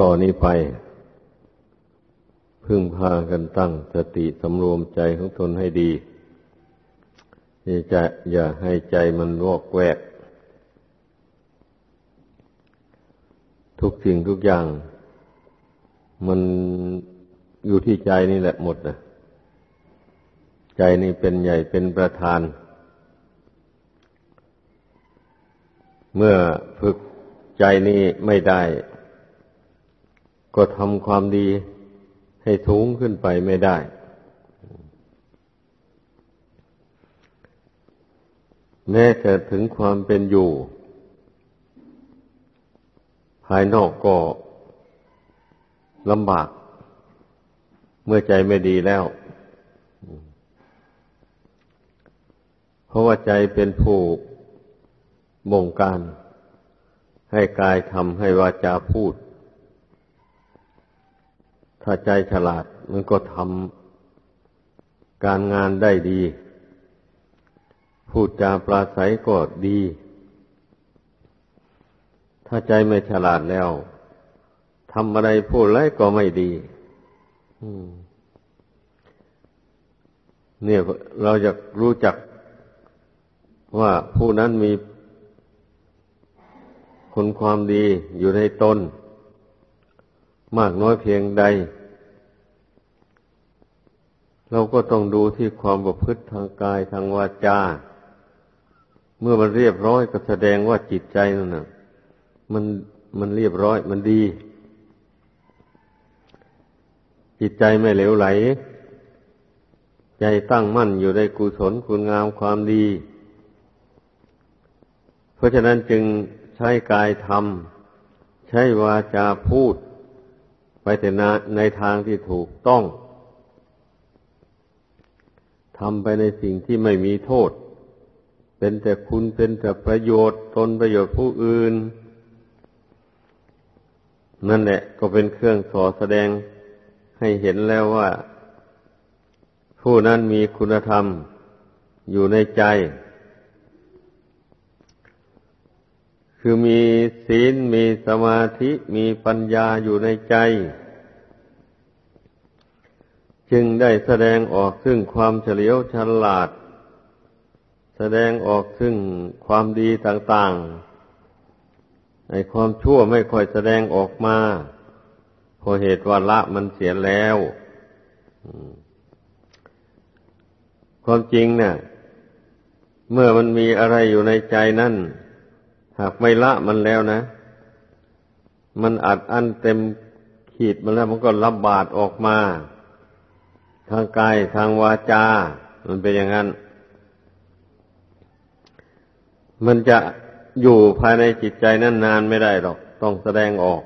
ต่อนนี้ไป พึ่งพากันตั้งสติสำรวมใจของตนให้ดีจะอย่าให้ใจมันวอกแวก ทุกสิ่งทุกอย่าง มันอยู่ที่ใจนี่แหละหมดนะใจนี่เป็นใหญ่เป็นประธาน เมื่อฝึกใจนี้ไม่ได้ ก็ทำความดีให้สูงขึ้นไปไม่ได้ แม้แต่ถึงความเป็นอยู่ ภายนอกก็ลำบาก เมื่อใจไม่ดีแล้ว เพราะว่าใจเป็นผู้บงการ ให้กายทำให้วาจาพูด ถ้าใจฉลาดมันก็ทำการงานได้ดี พูดจาปราศัยก็ดี ถ้าใจไม่ฉลาดแล้วทำอะไรพูดอะไรก็ไม่ดีเนี่ยเราจะรู้จักว่าผู้นั้นมีคุณความดีอยู่ในตน มากน้อยเพียงใด เราก็ต้องดูที่ความประพฤติทางกายทางวาจา เมื่อมันเรียบร้อยก็แสดงว่าจิตใจนั่นนะมันมันเรียบร้อยมันดี จิตใจไม่เหลวไหล ใจตั้งมั่นอยู่ในกุศลคุณงามความดี เพราะฉะนั้นจึงใช้กายทำใช้วาจาพูด ไปแต่ในทางที่ถูกต้องทำไปในสิ่งที่ไม่มีโทษ เป็นแต่คุณเป็นแต่ประโยชน์ตนประโยชน์ผู้อื่น นั่นแหละก็เป็นเครื่องสอแสดงให้เห็นแล้วว่า ผู้นั้นมีคุณธรรมอยู่ในใจ คือมีศีลมีสมาธิมีปัญญาอยู่ในใจ จึงได้แสดงออกซึ่งความเฉลียวฉลาด แสดงออกซึ่งความดีต่างๆในความชั่วไม่ค่อยแสดงออกมาเพราะเหตุว่าละมันเสียแล้วความจริงเนี่ยเมื่อมันมีอะไรอยู่ในใจนั่น หากไม่ละมันแล้วนะ มันอัดอั้นเต็มขีดมันแล้วมันก็รับบาดออกมา ทางกายทางวาจา มันเป็นอย่างนั้น มันจะอยู่ภายในจิตใจนั้นนานไม่ได้หรอก ต้องแสดงออก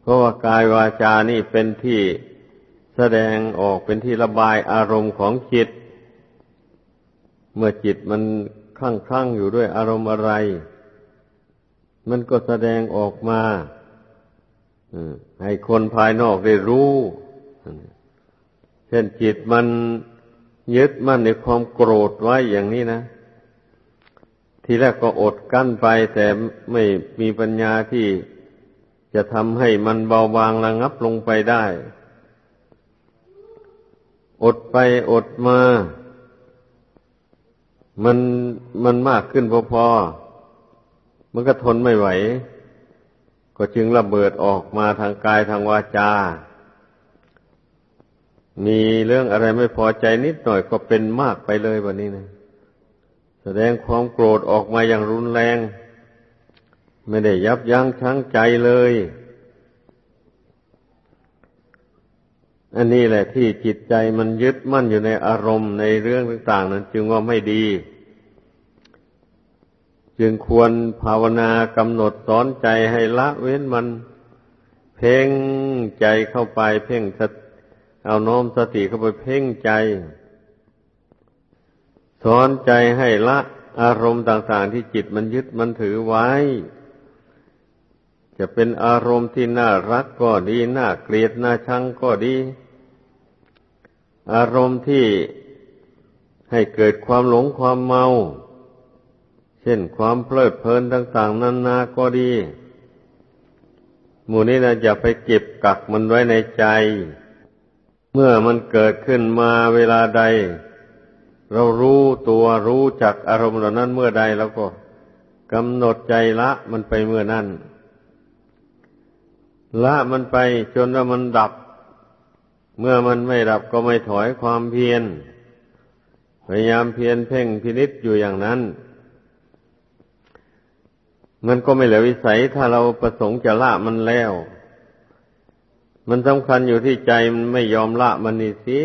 เพราะว่ากายวาจานี่เป็นที่แสดงออกเป็นที่ระบายอารมณ์ของจิต เมื่อจิตมันคลั่งคลั่งอยู่ด้วยอารมณ์อะไร มันก็แสดงออกมาให้คนภายนอกได้รู้ เช่นจิตมันยึดมั่นในความโกรธไว้อย่างนี้นะ ทีแรกก็อดกั้นไป แต่ไม่มีปัญญาที่จะทำให้มันเบาบางระงับลงไปได้ อดไปอดมา มันมันมากขึ้นพอๆมันก็ทนไม่ไหว ก็จึงระเบิดออกมาทางกายทางวาจา มีเรื่องอะไรไม่พอใจนิดหน่อยก็เป็นมากไปเลยวันนี้นะแสดงความโกรธออกมาอย่างรุนแรง ไม่ได้ยับยั้งชั่งใจเลย อันนี้แหละที่จิตใจมันยึดมั่นอยู่ในอารมณ์ในเรื่องต่างๆ นั้นจึงว่าไม่ดี จึงควรภาวนากำหนดสอนใจให้ละเว้นมัน เพ่งใจเข้าไปเพ่งสเอาน้อมสติเข้าไปเพ่งใจ สอนใจให้ละอารมณ์ต่างๆ ที่จิตมันยึดมันถือไว้ จะเป็นอารมณ์ที่น่ารักก็ดี น่าเกลียดน่าชังก็ดี อารมณ์ที่ให้เกิดความหลงความเมา เช่นความเพลิดเพลินต่าง ๆนานาก็ดี หมู่นี้นะอย่าไปเก็บกักมันไว้ในใจ เมื่อมันเกิดขึ้นมาเวลาใด เรารู้ตัวรู้จักอารมณ์เหล่านั้นเมื่อใดแล้วก็กำหนดใจละมันไปเมื่อนั้น ละมันไปจนว่ามันดับ เมื่อมันไม่ดับก็ไม่ถอยความเพียร พยายามเพียรเพ่งพินิษอยู่อย่างนั้น มันก็ไม่เหลือวิสัยถ้าเราประสงค์จะละมันแล้ว มันสำคัญอยู่ที่ใจมันไม่ยอมละมันนี่สิ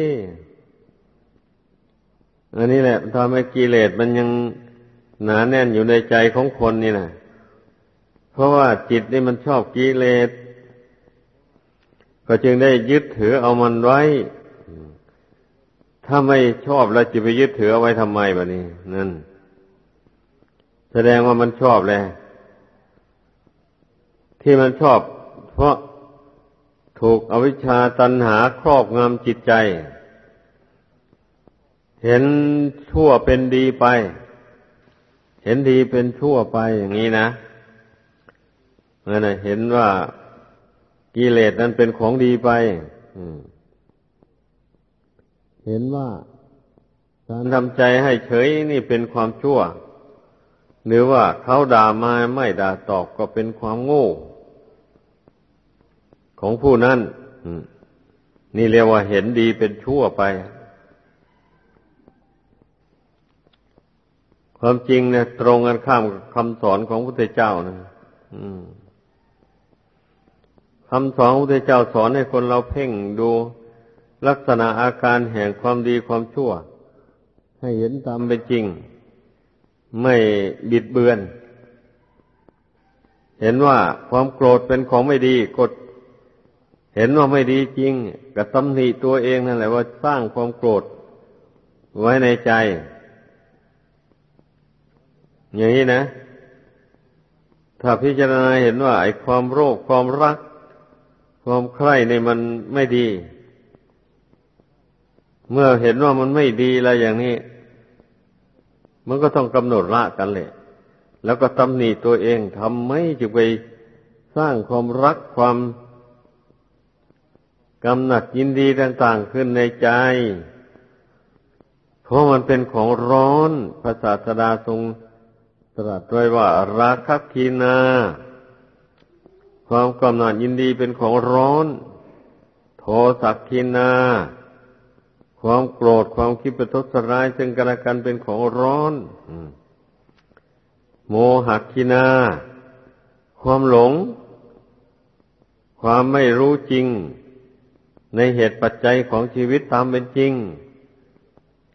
อันนี้แหละทำให้กิเลสมันยังหนาแน่นอยู่ในใจของคนนี่นะเพราะว่าจิตนี่มันชอบกิเลส ก็จึงได้ยึดถือเอามันไว้ ถ้าไม่ชอบแล้วจะไปยึดถือเอาไว้ทำไมบะนี้ นั่น แสดงว่ามันชอบแล้วที่มันชอบ เพราะถูกอวิชชาตันหาครอบงำจิตใจ เห็นชั่วเป็นดีไป เห็นดีเป็นชั่วไปอย่างนี้นะนั่นเห็นว่า กิเลสนั้นเป็นของดีไปเห็นว่าการทำใจให้เฉยนี่เป็นความชั่ว หรือว่าเขาด่ามาไม่ด่าตอบก็เป็นความโง่ ของผู้นั้นนี่เรียกว่าเห็นดีเป็นชั่วไป ความจริงเนี่ยตรงกันข้ามกับคำสอนของพระพุทธเจ้านะ คำสอนของพระพุทธเจ้าสอนให้คนเราเพ่งดูลักษณะอาการแห่งความดีความชั่ว ให้เห็นตามเป็นจริง ไม่บิดเบือน เห็นว่าความโกรธเป็นของไม่ดีกด เห็นว่าไม่ดีจริงก็ตำหนิตัวเองนั่นแหละว่าสร้างความโกรธ ไว้ในใจ อย่างนี้นะ ถ้าพิจารณาเห็นว่าไอ้ความโรคความรัก ความใคร่ในมันไม่ดี เมื่อเห็นว่ามันไม่ดีอะไรอย่างนี้ มันก็ต้องกำหนดละกันเลยแล้วก็ตำหนิตัวเองทำไม่จะไปสร้างความรักความกำหนัดยินดีต่างๆขึ้นในใจ เพราะมันเป็นของร้อน พระศาสดาทรงตรัสไว้ว่า ราคคีนา ความกำหนัดยินดีเป็นของร้อน โทสักคีนา ความโกรธความคิดประทุษร้ายซึ่งกันและกันเป็นของร้อนโมหคีนา ความหลง ความไม่รู้จริง ในเหตุปัจจัยของชีวิตตามเป็นจริง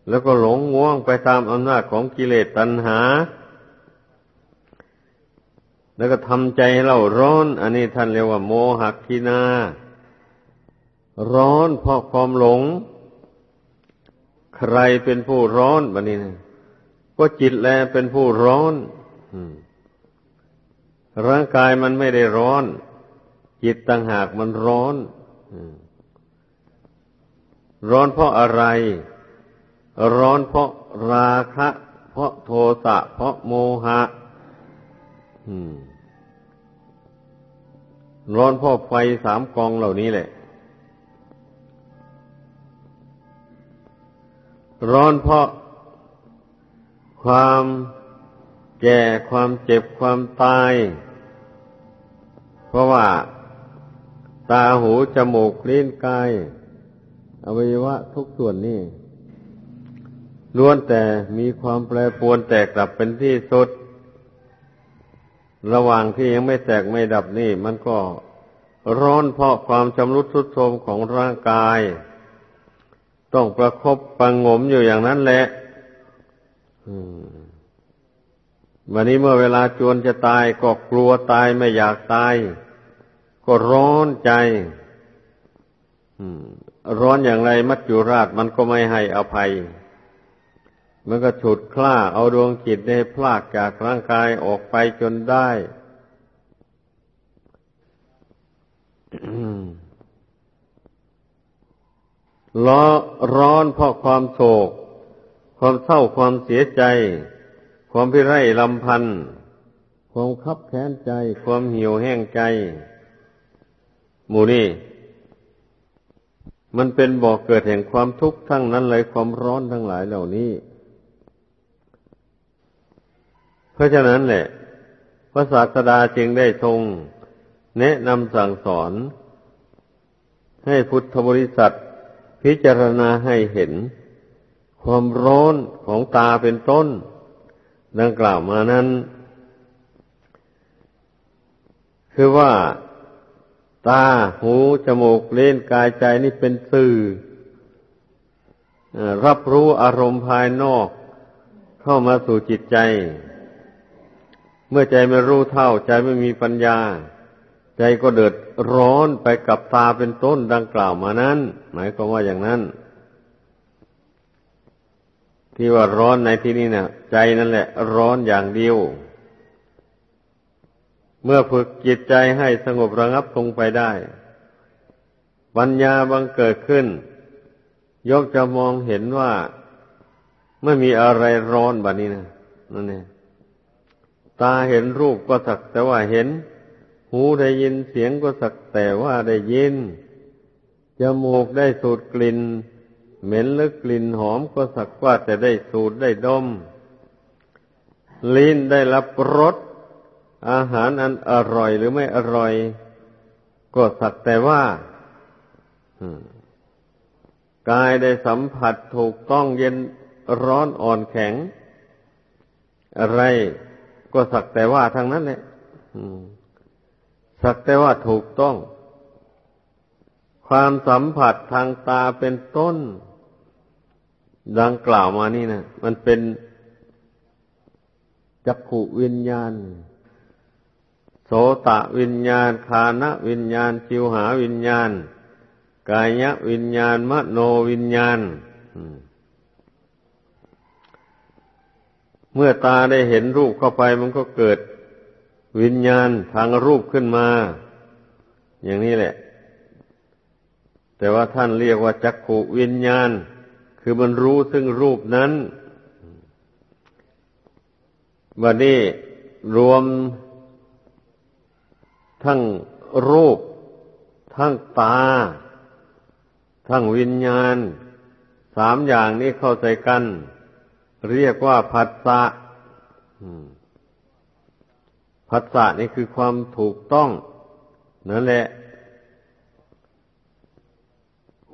แล้วก็หลงง่วงไปตามอำนาจของกิเลสตัณหา แล้วก็ทำใจให้เราร้อน อันนี้ท่านเรียกว่า โมหักทินา ร้อนเพราะความหลง ใครเป็นผู้ร้อนบันนี้นะก็จิตแลเป็นผู้ร้อนร่างกายมันไม่ได้ร้อน จิตต่างหากมันร้อนร้อนเพราะอะไร ร้อนเพราะราคะ เพราะโทสะ เพราะโมหะ ร้อนเพราะไฟสามกองเหล่านี้แหละ ร้อนเพราะความแก่ความเจ็บความตาย เพราะว่า ตาหูจมูกลิ้นกายอวัยวะทุกส่วนนี่ล้วนแต่มีความแปรปรวนแตกดับเป็นที่สุด ระหว่างที่ยังไม่แตกไม่ดับนี่ มันก็ร้อนเพราะความชำรุดทรุดโทรมของร่างกาย ต้องประครบประงมอยู่อย่างนั้นแหละวันนี้เมื่อเวลาจวนจะตายก็กลัวตายไม่อยากตาย ก็ร้อนใจร้อนอย่างไรมัจจุราชมันก็ไม่ให้อภัย มันก็ฉุดคล้าเอาดวงจิตในพลากจากร่างกายออกไปจนได้ล้อร้อนเพราะความโศก ความเศร้าความเสียใจ ความพิไรลำพันธ์ความคับแค้นใจ ความเหี่ยวแห้งใจ หมูนี่ มันเป็นบ่อกเกิดแห่งความทุกข์ทั้งนั้นเลยความร้อนทั้งหลายเหล่านี้ เพราะฉะนั้นแหละ พระศาสดาจึงได้ทรงแนะนำสั่งสอน ให้พุทธบริษัทพิจารณาให้เห็น ความร้อนของตาเป็นต้น ดังกล่าวมานั้น คือว่าตา หู จมูก เล่นกายใจนี่เป็นสื่อ รับรู้อารมณ์ภายนอก เข้ามาสู่จิตใจ มื่อใจไม่รู้เท่า ใจไม่มีปัญญา ใจก็เดือดร้อนไปกับตาเป็นต้นดังกล่าวมานั้น หมายความว่าอย่างนั้น ที่ว่าร้อนในที่นี้เนะ่ะใจนั่นแหละ ร้อนอย่างเดียว เมื่อฝึกจิตใจให้สงบระงับลงไปได้ ปัญญาบังเกิดขึ้นยกจะมองเห็นว่าไม่มีอะไรร้อนแบบนี้นะนั่นเอง ตาเห็นรูปก็สักแต่ว่าเห็น หูได้ยินเสียงก็สักแต่ว่าได้ยิน จมูกได้สูดกลิ่น เหม็นหรือกลิ่นหอมก็สักว่าแต่ได้สูดได้ดม ลิ้นได้รับรสอาหารอันอร่อยหรือไม่อร่อย ก็สักแต่ว่ากายได้สัมผัสถูกต้องเย็นร้อนอ่อนแข็ง อะไร ก็สักแต่ว่าทางนั้นแหละสักแต่ว่าถูกต้อง ความสัมผัสทางตาเป็นต้น ดังกล่าวมานี่นะมันเป็นจักขุวิญญาณ โสตะวิญญาณ คานะวิญญาณชิวหาวิญญาณ กายะวิญญาณ มโนวิญญาณ เมื่อตาได้เห็นรูปเข้าไปมันก็เกิดวิญญาณทางรูปขึ้นมา อย่างนี้แหละ แต่ว่าท่านเรียกว่าจักขุวิญญาณ คือมันรู้ซึ่งรูปนั้นวันนี้รวมทั้งรูป ทั้งตา ทั้งวิญญาณ สามอย่างนี้เข้าใจกัน เรียกว่าผัสสะผัสสะนี่คือความถูกต้อง นั่นแหละ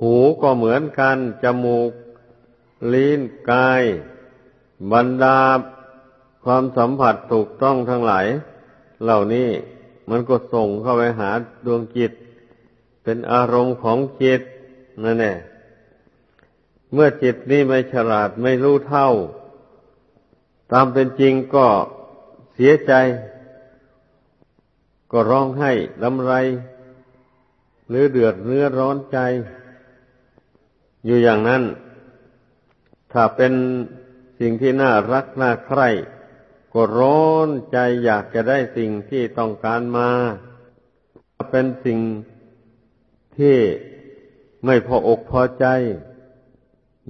หูก็เหมือนกัน จมูก ลิ้น กาย บรรดา ความสัมผัสถูกต้องทั้งหลาย เหล่านี้มันก็ส่งเข้าไปหาดวงจิต เป็นอารมณ์ของจิตนั่นแหละเมื่อจิตนี้ไม่ฉลาดไม่รู้เท่า ตามเป็นจริงก็เสียใจ ก็ร้องไห้ลำไร หรือเดือดเนื้อร้อนใจ อยู่อย่างนั้น ถ้าเป็นสิ่งที่น่ารักน่าใคร่ก็ร้อนใจอยากจะได้สิ่งที่ต้องการมา เป็นสิ่งที่ไม่พออกพอใจ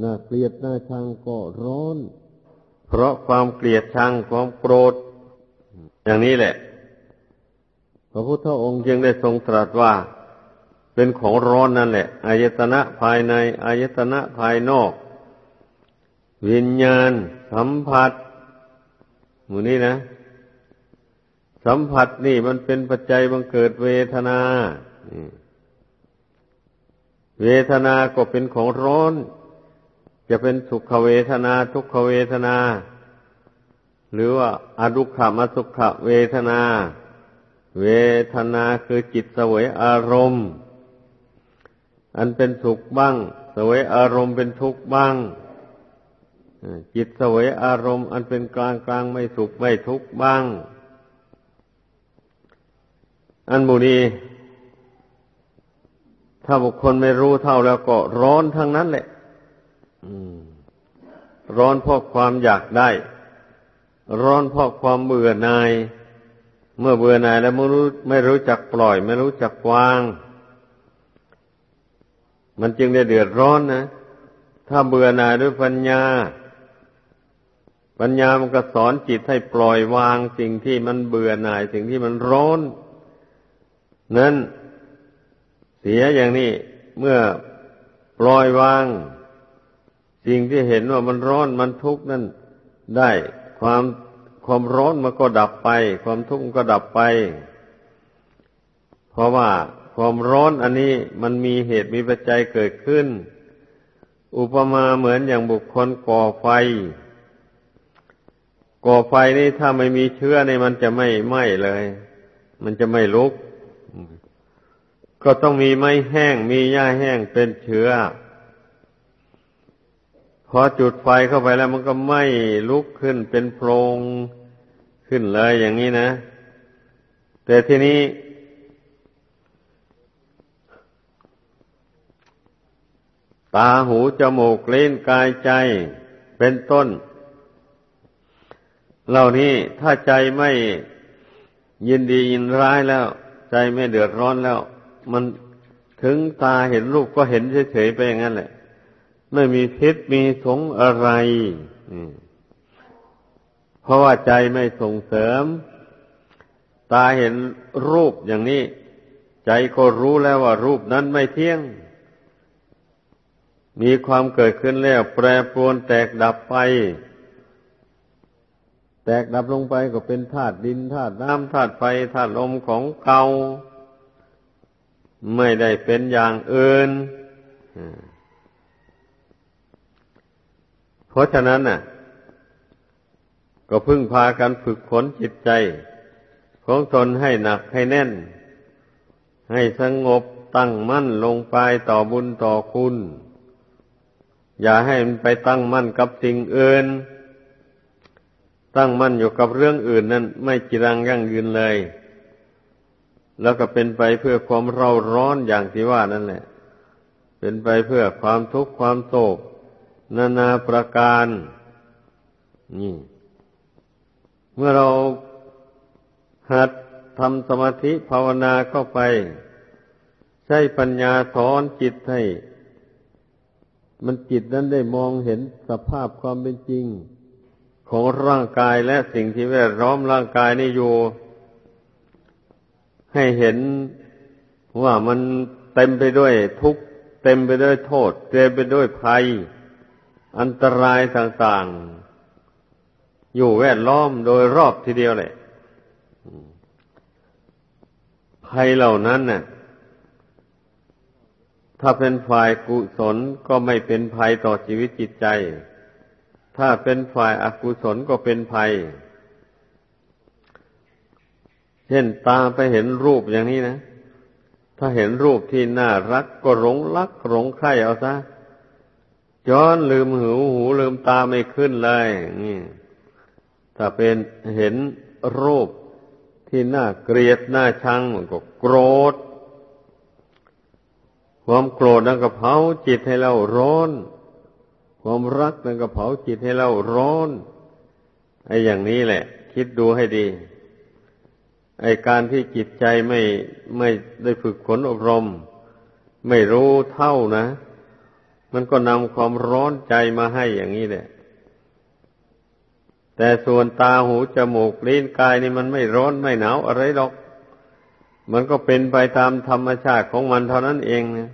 น่าเกลียดน่าชังก็ร้อน เพราะความเกลียดชังความโกรธ อย่างนี้แหละ พระพุทธองค์จึงได้ทรงตรัสว่า เป็นของร้อนนั่นแหละอายตนะภายในอายตนะภายนอก วิญญาณ สัมผัสหมู่นี้นะ สัมผัสนี่มันเป็นปัจจัยบังเกิดเวทนาเวทนาก็เป็นของร้อน จะเป็นสุขเวทนา ทุกขเวทนา หรือว่าอดุขามสุขเวทนา เวทนาคือจิตสวยอารมณ์ อันเป็นสุขบ้างสวยอารมณ์เป็นทุกข์บ้าง จิตสวยอารมณ์ อันเป็นกลางกลางไม่สุขไม่ทุกข์บ้าง อันบุนีถ้าบุคคลไม่รู้เท่าแล้วก็ร้อนทั้งนั้นแหละ ร้อนเพราะความอยากได้ ร้อนเพราะความเบื่อหน่าย เมื่อเบื่อหน่ายแล้วไม่รู้ไม่รู้จักปล่อย ไม่รู้จักวาง มันจึงได้เดือดร้อนนะ ถ้าเบื่อหน่ายด้วยปัญญา ปัญญามันก็สอนจิตให้ปล่อยวางสิ่งที่มันเบื่อหน่าย สิ่งที่มันร้อน นั้นเสียอย่างนี้เมื่อปล่อยวาง สิ่งที่เห็นว่ามันร้อนมันทุกข์นั่นได้ความความร้อนมันก็ดับไป ความทุกข์ก็ดับไป เพราะว่าความร้อนอันนี้มันมีเหตุมีปัจจัยเกิดขึ้น อุปมาเหมือนอย่างบุคคลก่อไฟ ก่อไฟนี่ถ้าไม่มีเชื้อนี่มันจะไม่ไหม้เลย มันจะไม่ลุก ก็ต้องมีไม้แห้งมีหญ้าแห้งเป็นเชื้อ พอจุดไฟเข้าไปแล้วมันก็ไหม้ลุกขึ้นเป็นโพรงขึ้นเลยอย่างนี้นะ แต่ทีนี้ ตาหูจมูกเล่นกายใจเป็นต้น เหล่านี้ถ้าใจไม่ยินดียินร้ายแล้ว ใจไม่เดือดร้อนแล้ว มันถึงตาเห็นรูปก็เห็นเฉยๆไปอย่างนั้นแหละ ไม่มีพิษมีสงอะไรเพราะว่าใจไม่ส่งเสริม ตาเห็นรูปอย่างนี้ ใจก็รู้แล้วว่ารูปนั้นไม่เที่ยง มีความเกิดขึ้นแล้ว แปรปรวนแตกดับไป แตกดับลงไปก็เป็นธาตุดินธาตุน้ำธาตุไฟธาตุลมของเก่าไม่ได้เป็นอย่างอื่น เพราะฉะนั้นน่ะ ก็พึ่งพากันฝึกฝนจิตใจ ของตนให้หนักให้แน่น ให้สงบตั้งมั่นลงไปต่อบุญต่อคุณ อย่าให้มันไปตั้งมั่นกับสิ่งอื่น ตั้งมั่นอยู่กับเรื่องอื่นนั้นไม่จีรังยั่งยืนเลย แล้วก็เป็นไปเพื่อความเร่าร้อนอย่างที่ว่านั่นแหละ เป็นไปเพื่อความทุกข์ความโศก นานาประการ นี่ เมื่อเราหัดทำสมาธิภาวนาเข้าไป ใช้ปัญญาสอนจิตให้ มันจิตนั้นได้มองเห็นสภาพความเป็นจริง ของร่างกายและสิ่งที่แวดล้อมร่างกายนี่อยู่ ให้เห็นว่ามันเต็มไปด้วยทุกข์เต็มไปด้วยโทษ เต็มไปด้วยภัย อันตรายต่างๆ อยู่แวดล้อมโดยรอบทีเดียวเลยภัยเหล่านั้นน่ะ ถ้าเป็นฝ่ายกุศลก็ไม่เป็นภัยต่อชีวิตจิตใจ ถ้าเป็นฝ่ายอากุศลก็เป็นภัย เช่นตาไปเห็นรูปอย่างนี้นะ ถ้าเห็นรูปที่น่ารักก็หลงรักหลงใคร่เอาซะ ย้อนลืมหูหูลืมตาไม่ขึ้นเลยนี่ถ้าเป็นเห็นรูปที่น่าเกลียดน่าชังมันก็โกรธ ความโกรธนั่นก็เผาจิตให้เราร้อน ความรักนั่นก็เผาจิตให้เราร้อนไอ้อย่างนี้แหละ คิดดูให้ดี ไอ้การที่จิตใจไม่ไม่ได้ฝึกฝนอบรม ไม่รู้เท่านะ มันก็นำความร้อนใจมาให้อย่างนี้แหละแต่ส่วนตาหูจมูกลิ้นกายนี่มันไม่ร้อนไม่หนาวอะไรหรอก มันก็เป็นไปตามธรรมชาติของมันเท่านั้นเองนะ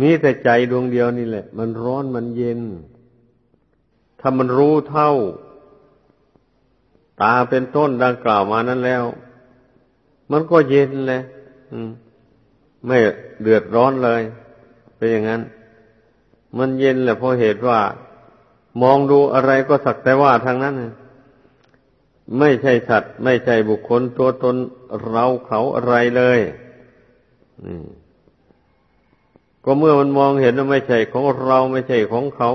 มีแต่ใจดวงเดียวนี่แหละ มันร้อนมันเย็น ถ้ามันรู้เท่า ตาเป็นต้นดังกล่าวมานั้นแล้ว มันก็เย็นเลยไม่เดือดร้อนเลย เป็นอย่างนั้น มันเย็นแหละเพราะเหตุว่า มองดูอะไรก็สักแต่ว่าทางนั้นไม่ใช่สัตว์ ไม่ใช่บุคคลตัวตนเราเขาอะไรเลยก็เมื่อมันมองเห็นว่าไม่ใช่ของเราไม่ใช่ของเขา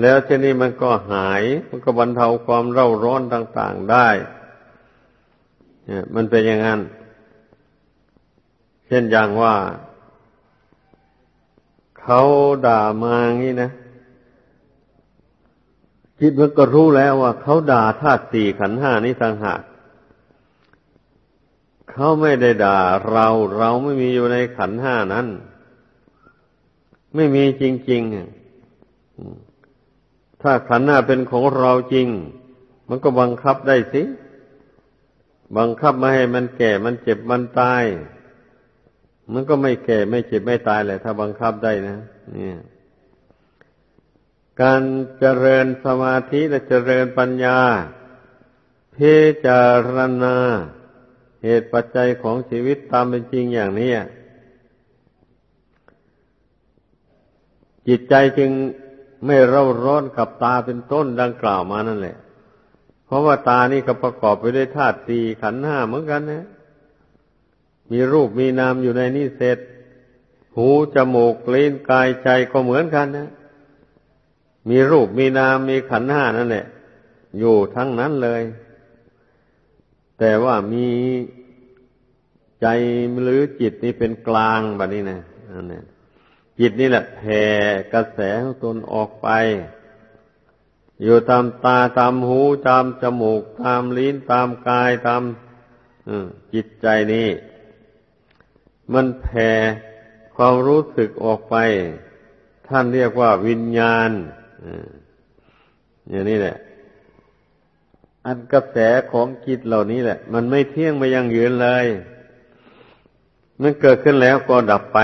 แล้วทีนี้มันก็หาย มันก็บรรเทาความเร่าร้อนต่าง ๆได้เนี่ยมันเป็นอย่างนั้น เช่นอย่างว่า เขาด่ามางี้นะจิตมันก็รู้แล้วว่าเขาด่าธาตุสี่ขันห้านี้ต่างหากเขาไม่ได้ด่าเราเราไม่มีอยู่ในขันห้านั้น ไม่มีจริงๆถ้าขันหน้าเป็นของเราจริง มันก็บังคับได้สิ บังคับไม่ให้มันแก่มันเจ็บมันตาย มันก็ไม่แก่ไม่เจ็บไม่ตายแหละ ถ้าบังคับได้นะเนี่ย การเจริญสมาธิและเจริญปัญญา พิจารณา เหตุปัจจัยของชีวิตตามเป็นจริงอย่างนี้จิตใจจึงไม่เร่าร้อนกับตาเป็นต้นดังกล่าวมานั่นแหละ เพราะว่าตานี่ก็ประกอบไปด้วยธาตุสี่ขันห้าเหมือนกันนะ มีรูปมีนามอยู่ในนี่เสร็จ หูจมูกลิ้นกายใจก็เหมือนกันนะ มีรูปมีนามมีขันธ์ห้านั่นแหละ อยู่ทั้งนั้นเลย แต่ว่ามีใจหรือจิตนี่เป็นกลางแบบนี้นะนั่นแหละจิตนี่แหละแผ่กระแสของตนออกไป อยู่ตามตาตามหูตามจมูก ตามลิ้นตามกายตามจิตใจนี้ มันแผ่ความรู้สึกออกไป ท่านเรียกว่าวิญญาณอย่างนี้แหละ อันกระแสของจิตเหล่านี้แหละ มันไม่เที่ยงไม่ยั่งยืนเลย มันเกิดขึ้นแล้วก็ดับไป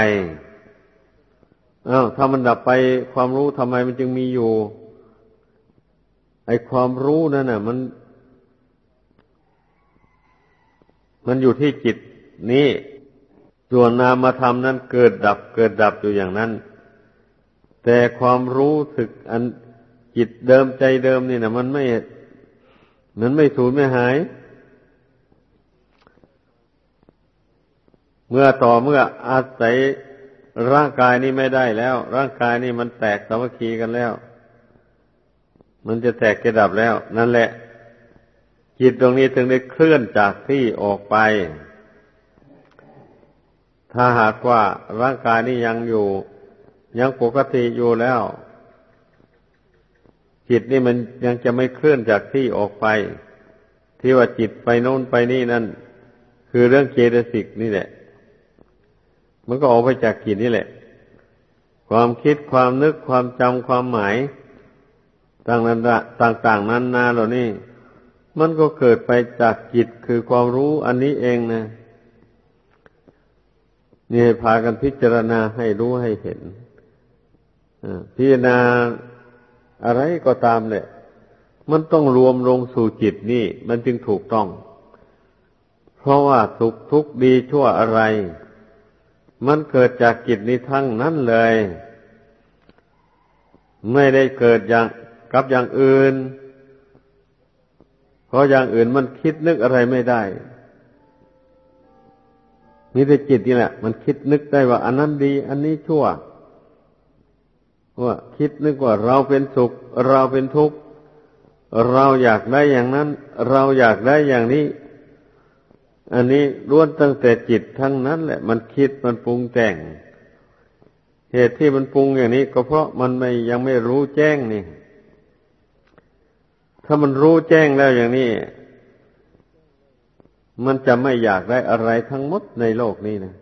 อ้าวถ้ามันดับไปความรู้ทำไมมันจึงมีอยู่ ไอความรู้นั่นน่ะ มัน มันอยู่ที่จิตนี้ ส่วนนามธรรมนั้นเกิดดับเกิดดับอยู่อย่างนั้น แต่ความรู้สึกอันจิตเดิมใจเดิมนี่นะมันไม่มันไม่สูญไม่หาย เมื่อต่อเมื่ออาศัยร่างกายนี้ไม่ได้แล้ว ร่างกายนี้มันแตกสามัคคีกันแล้ว มันจะแตกกระดับแล้ว นั่นแหละ จิตตรงนี้ถึงได้เคลื่อนจากที่ออกไป ถ้าหากว่าร่างกายนี้ยังอยู่ ยังปกติอยู่แล้ว จิตนี่มันยังจะไม่เคลื่อนจากที่ออกไป ที่ว่าจิตไปโน้นไปนี่นั่น คือเรื่องเจตสิกนี่แหละ มันก็ออกไปจากจิตนี่แหละ ความคิดความนึกความจำความหมายต่างๆต่างๆนั้นนาเหล่านี้ มันก็เกิดไปจากจิตคือความรู้อันนี้เองนะ นี่ให้พากันพิจารณาให้รู้ให้เห็นพิจารณาอะไรก็ตามเนี่ย มันต้องรวมลงสู่จิตนี่ มันจึงถูกต้อง เพราะว่าสุขทุกข์ดีชั่วอะไร มันเกิดจากจิตนี้ทั้งนั้นเลย ไม่ได้เกิดอย่างกับอย่างอื่น เพราะอย่างอื่นมันคิดนึกอะไรไม่ได้ มีแต่จิตนี่แหละ มันคิดนึกได้ว่า อันนั้นดี อันนี้ชั่ว ว่าคิดนึกว่าเราเป็นสุข เราเป็นทุกข์ เราอยากได้อย่างนั้น เราอยากได้อย่างนี้ อันนี้ล้วนตั้งแต่จิตทั้งนั้น แหละ มันคิดมันปรุงแต่ง เหตุที่มันปรุงอย่างนี้ ก็เพราะมันไม่ยังไม่รู้แจ้งนี่ ถ้ามันรู้แจ้งแล้วอย่างนี้ มันจะไม่อยากได้อะไรทั้งหมดในโลกนี้นะ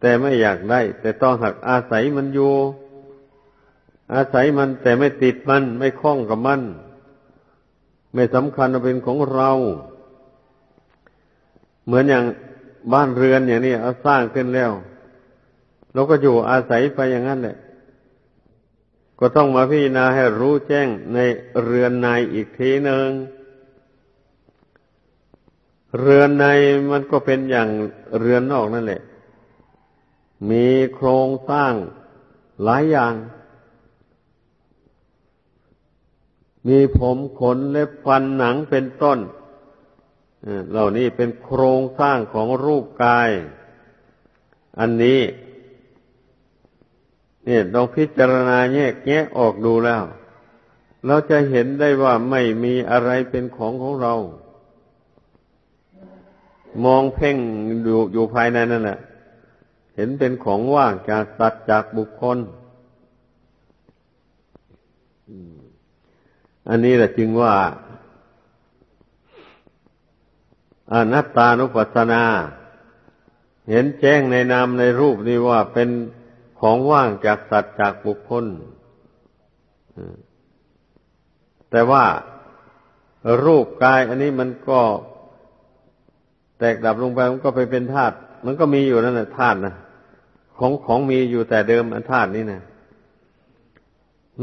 แต่ไม่อยากได้ แต่ต้องหักอาศัยมันอยู่ อาศัยมันแต่ไม่ติดมัน ไม่คล้องกับมัน ไม่สำคัญเป็นของเรา เหมือนอย่างบ้านเรือนอย่างนี้เอาสร้างขึ้นแล้วเราก็อยู่อาศัยไปอย่างนั้นแหละ ก็ต้องมาพิจารณาให้รู้แจ้งในเรือนในอีกทีหนึ่ง เรือนในมันก็เป็นอย่างเรือนนอกนั่นแหละ มีโครงสร้างหลายอย่าง มีผมขนเล็บฟันหนังเป็นต้น เหล่านี้เป็นโครงสร้างของรูปกาย อันนี้เนี่ยลองพิจารณาแยกแยะออกดูแล้ว เราจะเห็นได้ว่าไม่มีอะไรเป็นของของเรา มองเพ่งอยู่อยู่ภายในนั่นแหละเห็นเป็นของว่างจากตัดจากบุคคลอันนี้แหละจึงว่าอนัตตานุปัสสนา เห็นแจ้งในนามในรูปนี้ว่าเป็นของว่างจากสัตว์จากบุคคล แต่ว่ารูปกายอันนี้มันก็ แตกดับลงไปมันก็ไปเป็นธาตุมันก็มีอยู่นั่นแหละธาตุนะของของมีอยู่แต่เดิมอันธาตุนี้นะ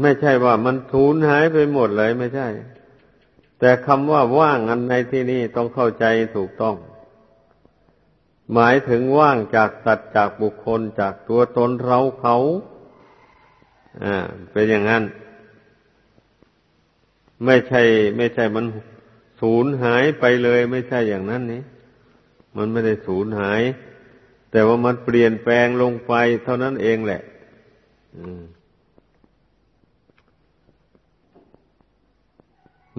ไม่ใช่ว่ามันสูญหายไปหมดเลยไม่ใช่ แต่คำว่าว่างอันในที่นี้ต้องเข้าใจถูกต้อง หมายถึงว่างจากสัตว์จากบุคคลจากตัวตนเราเขาอ่าเป็นอย่างนั้น ไม่ใช่ ไม่ใช่มันสูญหายไปเลย ไม่ใช่อย่างนั้นนี่ มันไม่ได้สูญหาย แต่ว่ามันเปลี่ยนแปลงลงไปเท่านั้นเองแหละ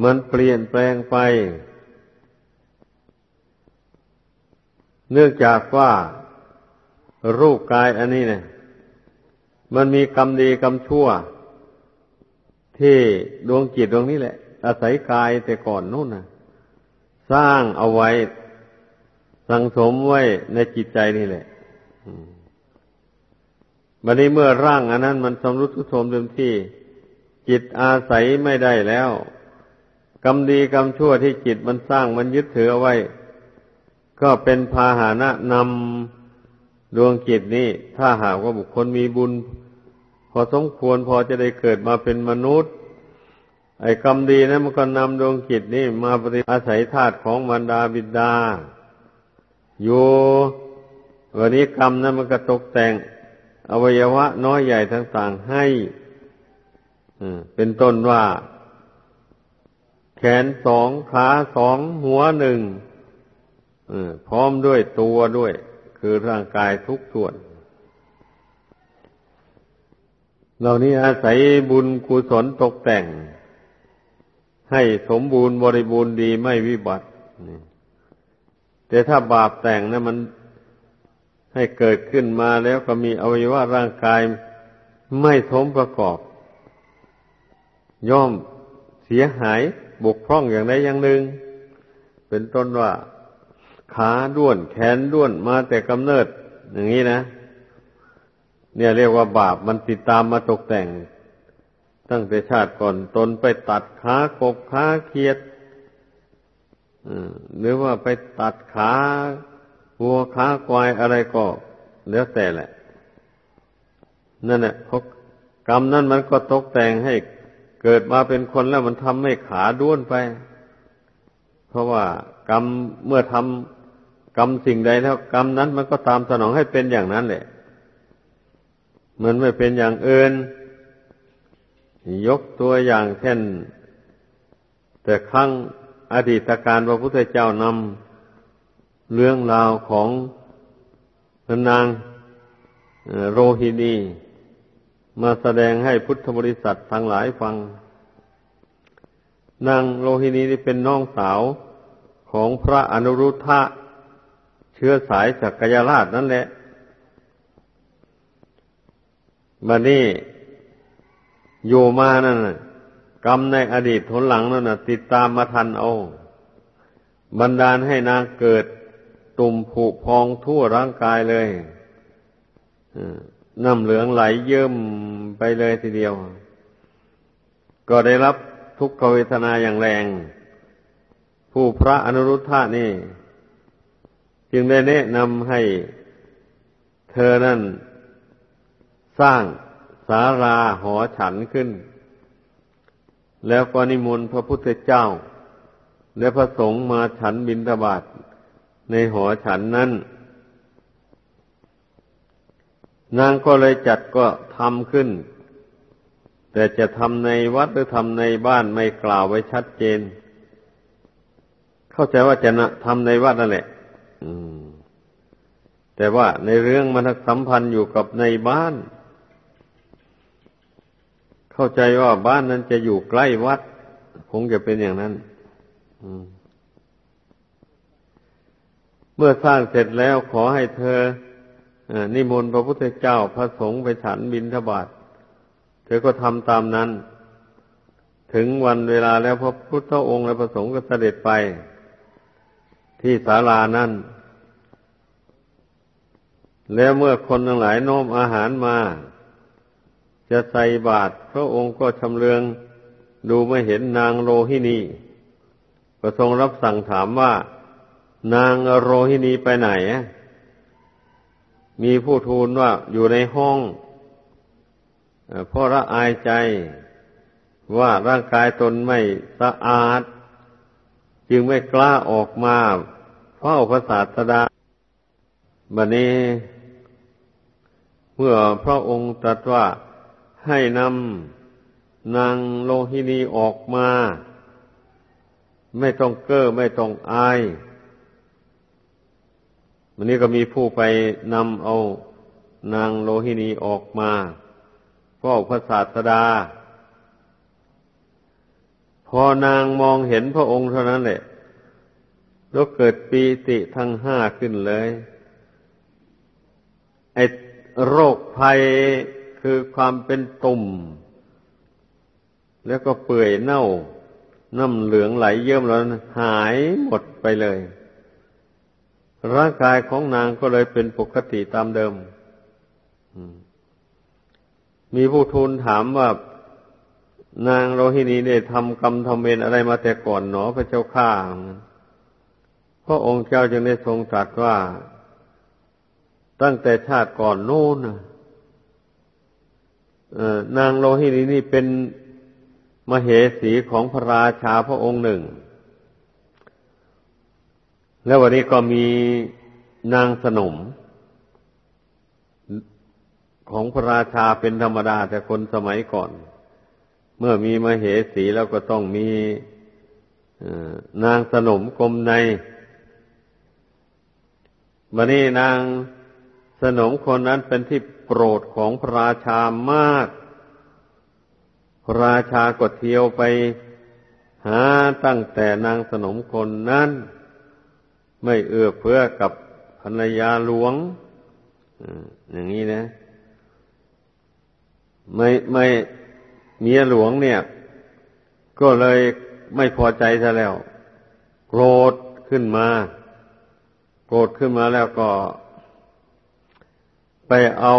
มันเปลี่ยนแปลงไป เนื่องจากว่ารูปกายอันนี้เนี่ย มันมีกรรมดีกรรมชั่ว ที่ดวงจิตดวงนี้แหละ อาศัยกายแต่ก่อนนู่นนะสร้างเอาไว้ สังสมไว้ในจิตใจนี่แหละบัดนี้เมื่อร่างอันนั้นมันสมรุดทุโทมเต็มที่ จิตอาศัยไม่ได้แล้วกรรมดีกรรมชั่วที่จิตมันสร้างมันยึดถือไว้ ก็เป็นพาหานะนำดวงจิตนี้ ถ้าหากว่าบุคคลมีบุญ พอสมควรพอจะได้เกิดมาเป็นมนุษย์ ไอ้กรรมดีนะั้นมันก็นำดวงจิตนี้มาปฏิอาศัยธาตุของมารดาบิดา อยู่วันนี้กรรมนั้นมันก็ตกแต่ง อวัยวะน้อยใหญ่ต่างๆให้เป็นต้นว่า แขนสองขาสองหัวหนึ่งพร้อมด้วยตัวด้วย คือร่างกายทุกส่วน เหล่านี้อาศัยบุญกุศลตกแต่ง ให้สมบูรณ์บริบูรณ์ดีไม่วิบัติ แต่ถ้าบาปแต่งนะมันให้เกิดขึ้นมาแล้วก็มีอวัยวะร่างกายไม่สมประกอบ ย่อมเสียหายบกพร่องอย่างใดอย่างหนึ่ง เป็นต้นว่า ขาด้วนแขนด้วนมาแต่กำเนิด อย่างนี้นะ เนี่ยเรียกว่าบาปมันติดตามมาตกแต่ง ตั้งแต่ชาติก่อนตนไปตัดขากบขาเขียด หรือว่าไปตัดขาวัวขาควายอะไรก็ แล้วแต่แหละ นั่นแหละเพราะกรรมนั้นมันก็ตกแต่งให้เกิดมาเป็นคนแล้วมันทำให้ขาด้วนไป เพราะว่ากรรมเมื่อทำกรรมสิ่งใดแล้ว กรรมนั้นมันก็ตามสนองให้เป็นอย่างนั้นแหละ มันไม่เป็นอย่างอื่น ยกตัวอย่างเช่น แต่ครั้ง อดีตการพระพุทธเจ้านำเรื่องราวของนางโรฮินีมาแสดงให้พุทธบริษัททั้งหลายฟัง นางโรฮินีนี่เป็นน้องสาวของพระอนุรุทธะเชื้อสายจักรยราชนั่นแหละบัดนี้อยู่มานั่น กรรมในอดีตทนหลังนั่นนะติดตามมาทันเอา บันดาลให้นางเกิดตุ่มผุพองทั่วร่างกายเลยน้ำเหลืองไหลเยิ้มไปเลยทีเดียว ก็ได้รับทุกขเวทนาอย่างแรง ผู้พระอนุรุทธะนี่ จึงได้แนะนำให้เธอนั่น สร้างสาราหอฉันขึ้น แล้วก็นิมนต์พระพุทธเจ้า และพระสงฆ์มาฉันบิณฑบาตในหอฉันนั้น นางก็เลยจัดก็ทำขึ้น แต่จะทำในวัดหรือทำในบ้านไม่กล่าวไว้ชัดเจน เข้าใจว่าจะนะทำในวัดนั่นแหละแต่ว่าในเรื่องมันสัมพันธ์อยู่กับในบ้าน เข้าใจว่าบ้านนั้นจะอยู่ใกล้วัด คงจะเป็นอย่างนั้นเมื่อสร้างเสร็จแล้วขอให้เธอนิมนต์พระพุทธเจ้าพระสงฆ์ไปฉันบิณฑบาตเธอก็ทำตามนั้น ถึงวันเวลาแล้วพระพุทธองค์และพระสงฆ์ก็เสด็จไป ที่ศาลานั้นแล้วเมื่อคนทั้งหลายโน้มอาหารมา จะใส่บาตรพระองค์ก็ชำเลืองดูไม่เห็นนางโรหินีก็ทรงรับสั่งถามว่า นางโรหินีไปไหน มีผู้ทูลว่าอยู่ในห้องเพราะละอายใจว่าร่างกายตนไม่สะอาด จึงไม่กล้าออกมาเฝ้าพระศาสดาบัดนี้ เมื่อพระองค์ตรัสว่า ให้นำนางโลหินีออกมา ไม่ต้องเก้อไม่ต้องอายวันนี้ก็มีผู้ไปนำเอานางโลหินีออกมาเฝ้าพระศาสดา พอนางมองเห็นพระองค์เท่านั้นแหละแล้วเกิดปีติทั้งห้าขึ้นเลย ไอโรคภัย คือความเป็นตุ่ม แล้วก็เปื่อยเน่า น้ำเหลืองไหลเยิ้มแล้วหายหมดไปเลย ร่างกายของนางก็เลยเป็นปกติตามเดิม มีผู้ทูลถามว่านางโรหินีได้ทำกรรมทำเวรอะไรมาแต่ก่อนหนอพระเจ้าข้าพระองค์เจ้าจึงได้ทรงตรัสว่า ตั้งแต่ชาติก่อนโน้นน นางโลหินีนี่เป็นมเหสีของพระราชาพระองค์หนึ่ง แล้ววันนี้ก็มีนางสนม ของพระราชาเป็นธรรมดาแต่คนสมัยก่อน เมื่อมีมเหสีแล้วก็ต้องมีนางสนมกรมในวันนี้นางสนมคนนั้นเป็นที่ โปรดของพระราชามาก พระราชาก็เที่ยวไปหาตั้งแต่นางสนมคนนั้น ไม่เอื้อเฟื้อกับภรรยาหลวงอย่างนี้นะ ไม่ไม่เมียหลวงเนี่ย ก็เลยไม่พอใจซะแล้ว โกรธขึ้นมา โกรธขึ้นมาแล้วก็ ไปเอา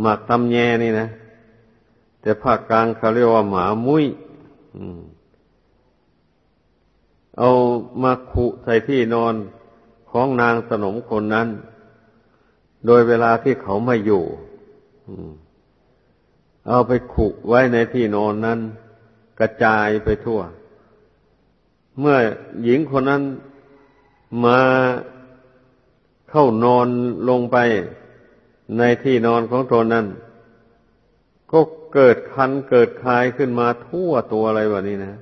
หมักตำแยนี่นะ แต่ภาคกลางเขาเรียกว่าหมามุ้ยเอามาขุใส่ที่นอนของนางสนมคนนั้น โดยเวลาที่เขาไม่อยู่เอาไปขุไว้ในที่นอนนั้น กระจายไปทั่ว เมื่อหญิงคนนั้นมา เข้านอนลงไปในที่นอนของตนนั้น ก็เกิดคันเกิดคลายขึ้นมาทั่วตัวอะไรแบบนี้นะ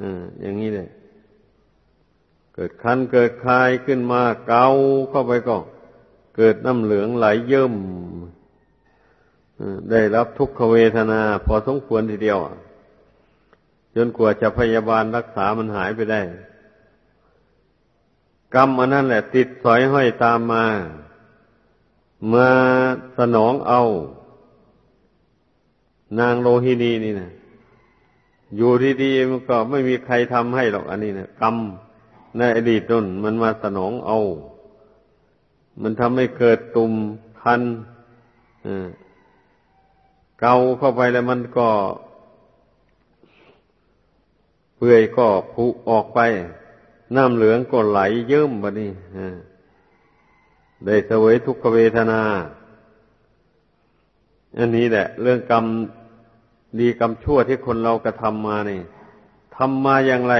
อ่าอย่างนี้เลยเกิดคันเกิดคลายขึ้นมาเกาเข้าไปก็ เกิดน้ำเหลืองไหลเยิ่มได้รับทุกขเวทนา พอสมควรทีเดียว จนกว่าจะพยาบาลรักษามันหายไปได้ กรรมอันนั้นแหละ ติดสอยห้อยตามมา มาสนองเอา นางโลหินีนี่นะอยู่ดีๆมันก็ไม่มีใครทำให้หรอกอันนี้นะกรรมในอดีตนนมันมาสนองเอา มันทำให้เกิดตุ่มคันเกาเข้าไปแล้วมันก็ เปื่อยก็ผุออกไป น้ำเหลืองก็ไหลเยิ้มบะนี่ได้เสวยทุกขเวทนา อันนี้แหละ เรื่องกรรมดีกรรมชั่วที่คนเรากระทำมานี่ทำมาอย่างไร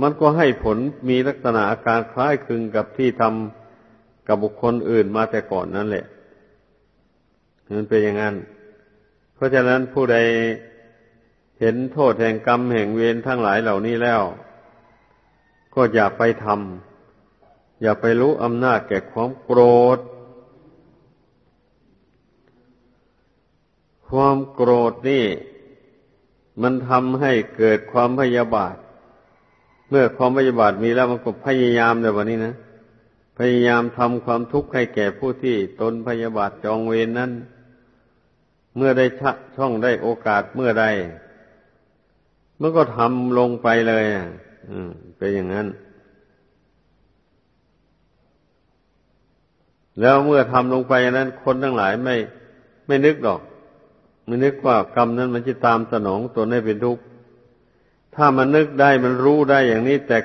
มันก็ให้ผลมีลักษณะอาการคล้ายคลึงกับที่ทำกับบุคคลอื่นมาแต่ก่อนนั่นแหละมันเป็นอย่างนั้น เพราะฉะนั้นผู้ใดเห็นโทษแห่งกรรมแห่งเวรทั้งหลายเหล่านี้แล้ว ก็อย่าไปทำอย่าไปรู้อำนาจแก่ความโกรธ ความโกรธนี่ มันทำให้เกิดความพยาบาท เมื่อความพยาบาทมีแล้วมันก็พยายามในวันนี้นะพยายามทำความทุกข์ให้แก่ผู้ที่ตนพยาบาทจองเวรนนั้น เมื่อได้ชช่องได้โอกาสเมื่อใดมันก็ทำลงไปเลยอะ เป็นอย่างนั้น แล้วเมื่อทำลงไปนั้น คนทั้งหลายไม่ ไม่นึกหรอก ไม่นึกว่ากรรมนั้นมันจะตามสนองตนให้เป็นทุกข์ถ้ามันนึกได้มันรู้ได้อย่างนี้ แต่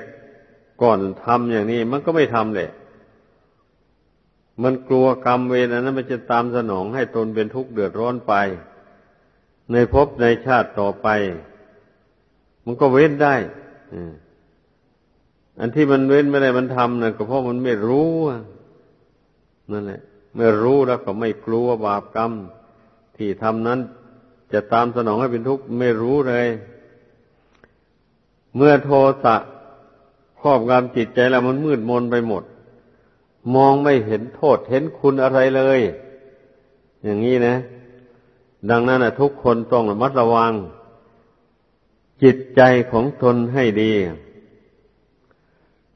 ก่อนทำอย่างนี้ มันก็ไม่ทำเลยมันกลัวกรรมเวรนั้นมันจะตามสนองให้ตนเป็นทุกข์เดือดร้อนไป ในภพในชาติต่อไป มันก็เว้นได้ อันที่มันเว้นไม่ได้มันทำนะก็เพราะมันไม่รู้นั่นแหละ เมื่อรู้แล้วก็ไม่กลัวบาปกรรม ที่ทำนั้นจะตามสนองให้เป็นทุกข์ไม่รู้เลย เมื่อโทสะครอบงำจิตใจแล้วมันมืดมนไปหมด มองไม่เห็นโทษเห็นคุณอะไรเลย อย่างนี้นะ ดังนั้นนะทุกคนต้องระมัดระวัง จิตใจของตนให้ดี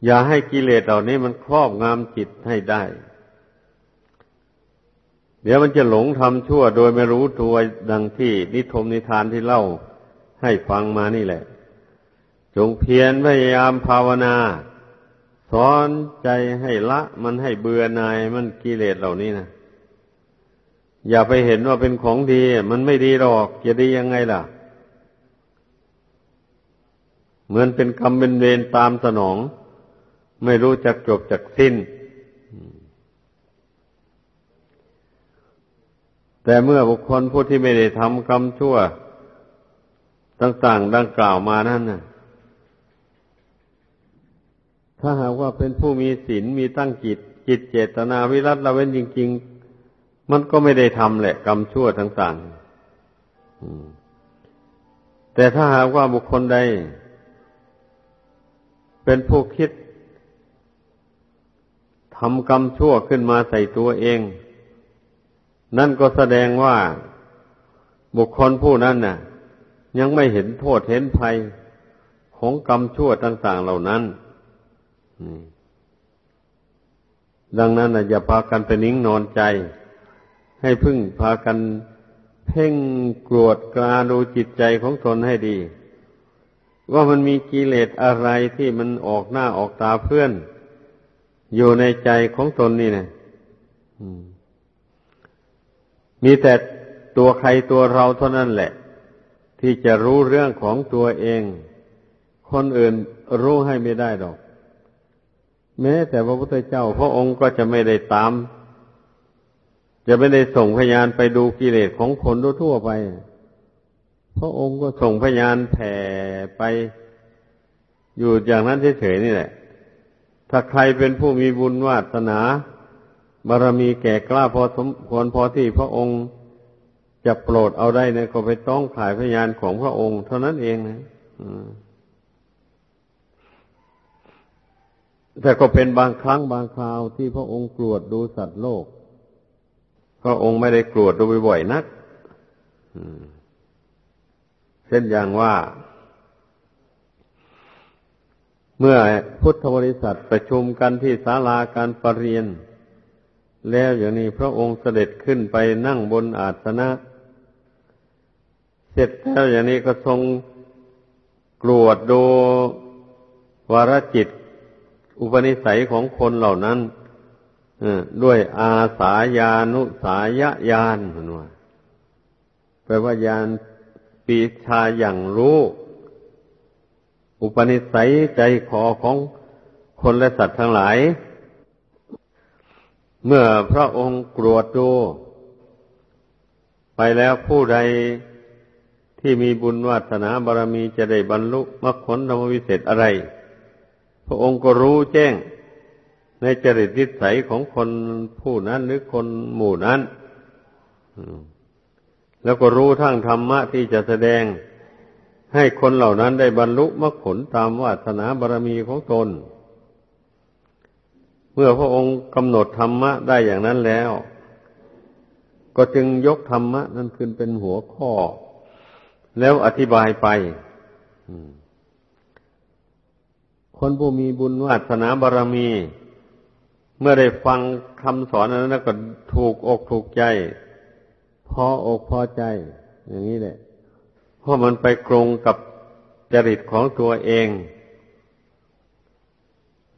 อย่าให้กิเลสเหล่านี้มันครอบงำจิตให้ได้ เดี๋ยวมันจะหลงทำชั่วโดยไม่รู้ตัวดังที่นิทมนิทานที่เล่าให้ฟังมานี่แหละ จงเพียรพยายามภาวนา สอนใจให้ละ มันให้เบื่อนายมันกิเลสเหล่านี้นะอย่าไปเห็นว่าเป็นของดี มันไม่ดีหรอกจะดียังไงล่ะ เหมือนเป็นกรรมเป็นเวรตามสนอง ไม่รู้จักจบจักสิ้น แต่เมื่อบุคคลผู้ที่ไม่ได้ทำกรรมชั่ว ต่างๆดังกล่าวมานั้นนะถ้าหากว่าเป็นผู้มีศีลมีตั้งจิต จิตเจตนาวิรัตละเว้นจริง ๆ มันก็ไม่ได้ทำแหละ กรรมชั่วต่างๆแต่ถ้าหากว่าบุคคลใดเป็นผู้คิด ทำกรรมชั่วขึ้นมาใส่ตัวเอง นั่นก็แสดงว่าบุคคลผู้นั้นน่ะ ยังไม่เห็นโทษเห็นภัยของกรรมชั่วต่าง ๆเหล่านั้นดังนั้นอย่าพากันไปนิ่งนอนใจ ให้พึ่งพากันเพ่งกรวดกราดูจิตใจของตนให้ดี ว่ามันมีกิเลสอะไรที่มันออกหน้าออกตาเพื่อน อยู่ในใจของตนนี่นะมีแต่ตัวใครตัวเราเท่านั้นแหละ ที่จะรู้เรื่องของตัวเอง คนอื่นรู้ให้ไม่ได้ดอก แม้แต่พระพุทธเจ้า พระองค์ก็จะไม่ได้ตาม จะไม่ได้ส่งพยานไปดูกิเลสของคนทั่วไป พระองค์ก็ส่งพยานแผ่ไป อยู่อย่างนั้นเฉยๆนี่แหละ ถ้าใครเป็นผู้มีบุญวาสนาบารมีแก่กล้าพอสมควรพอที่พระองค์จะโปรดเอาได้เนี่ยก็ไปต้องขายพยานของพระองค์ เท่านั้นเองนะแต่ก็เป็นบางครั้งบางคราวที่พระองค์กรวดดูสัตว์โลก พระองค์ไม่ได้กรวดดูบ่อยๆนักเช่นอย่างว่า เมื่อพุทธบริษัทประชุมกันที่ศาลาการประเรียน แล้วอย่างนี้พระองค์เสด็จขึ้นไปนั่งบนอาสนะ เสร็จแล้วอย่างนี้ก็ทรงกรวดดูวารจิต อุปนิสัยของคนเหล่านั้นด้วยอาสายานุสายญาณหมือนว่าแปลว่าญาณปีชาอย่างรู้ อุปนิสัยใจคอของคนและสัตว์ทั้งหลาย เมื่อพระองค์กรวดดูไปแล้วผู้ใดที่มีบุญวาสนาบารมีจะได้บรรลุมรรคผลธรรมวิเศษอะไร พระองค์ก็รู้แจ้งในจริตนิสัยของคนผู้นั้นหรือคนหมู่นั้น แล้วก็รู้ทั้งธรรมะที่จะแสดง ให้คนเหล่านั้นได้บรรลุมรรคผลตามวาสนาบารมีของตน เมื่อพระองค์กำหนดธรรมะได้อย่างนั้นแล้ว ก็จึงยกธรรมะนั้นขึ้นเป็นหัวข้อ แล้วอธิบายไปคนผู้มีบุญวาสนาบารมี เมื่อได้ฟังคำสอนนั้นก็ถูกอกถูกใจ พออกพอใจ อย่างนี้แหละ เพราะมันไปกรงกับจริตของตัวเอง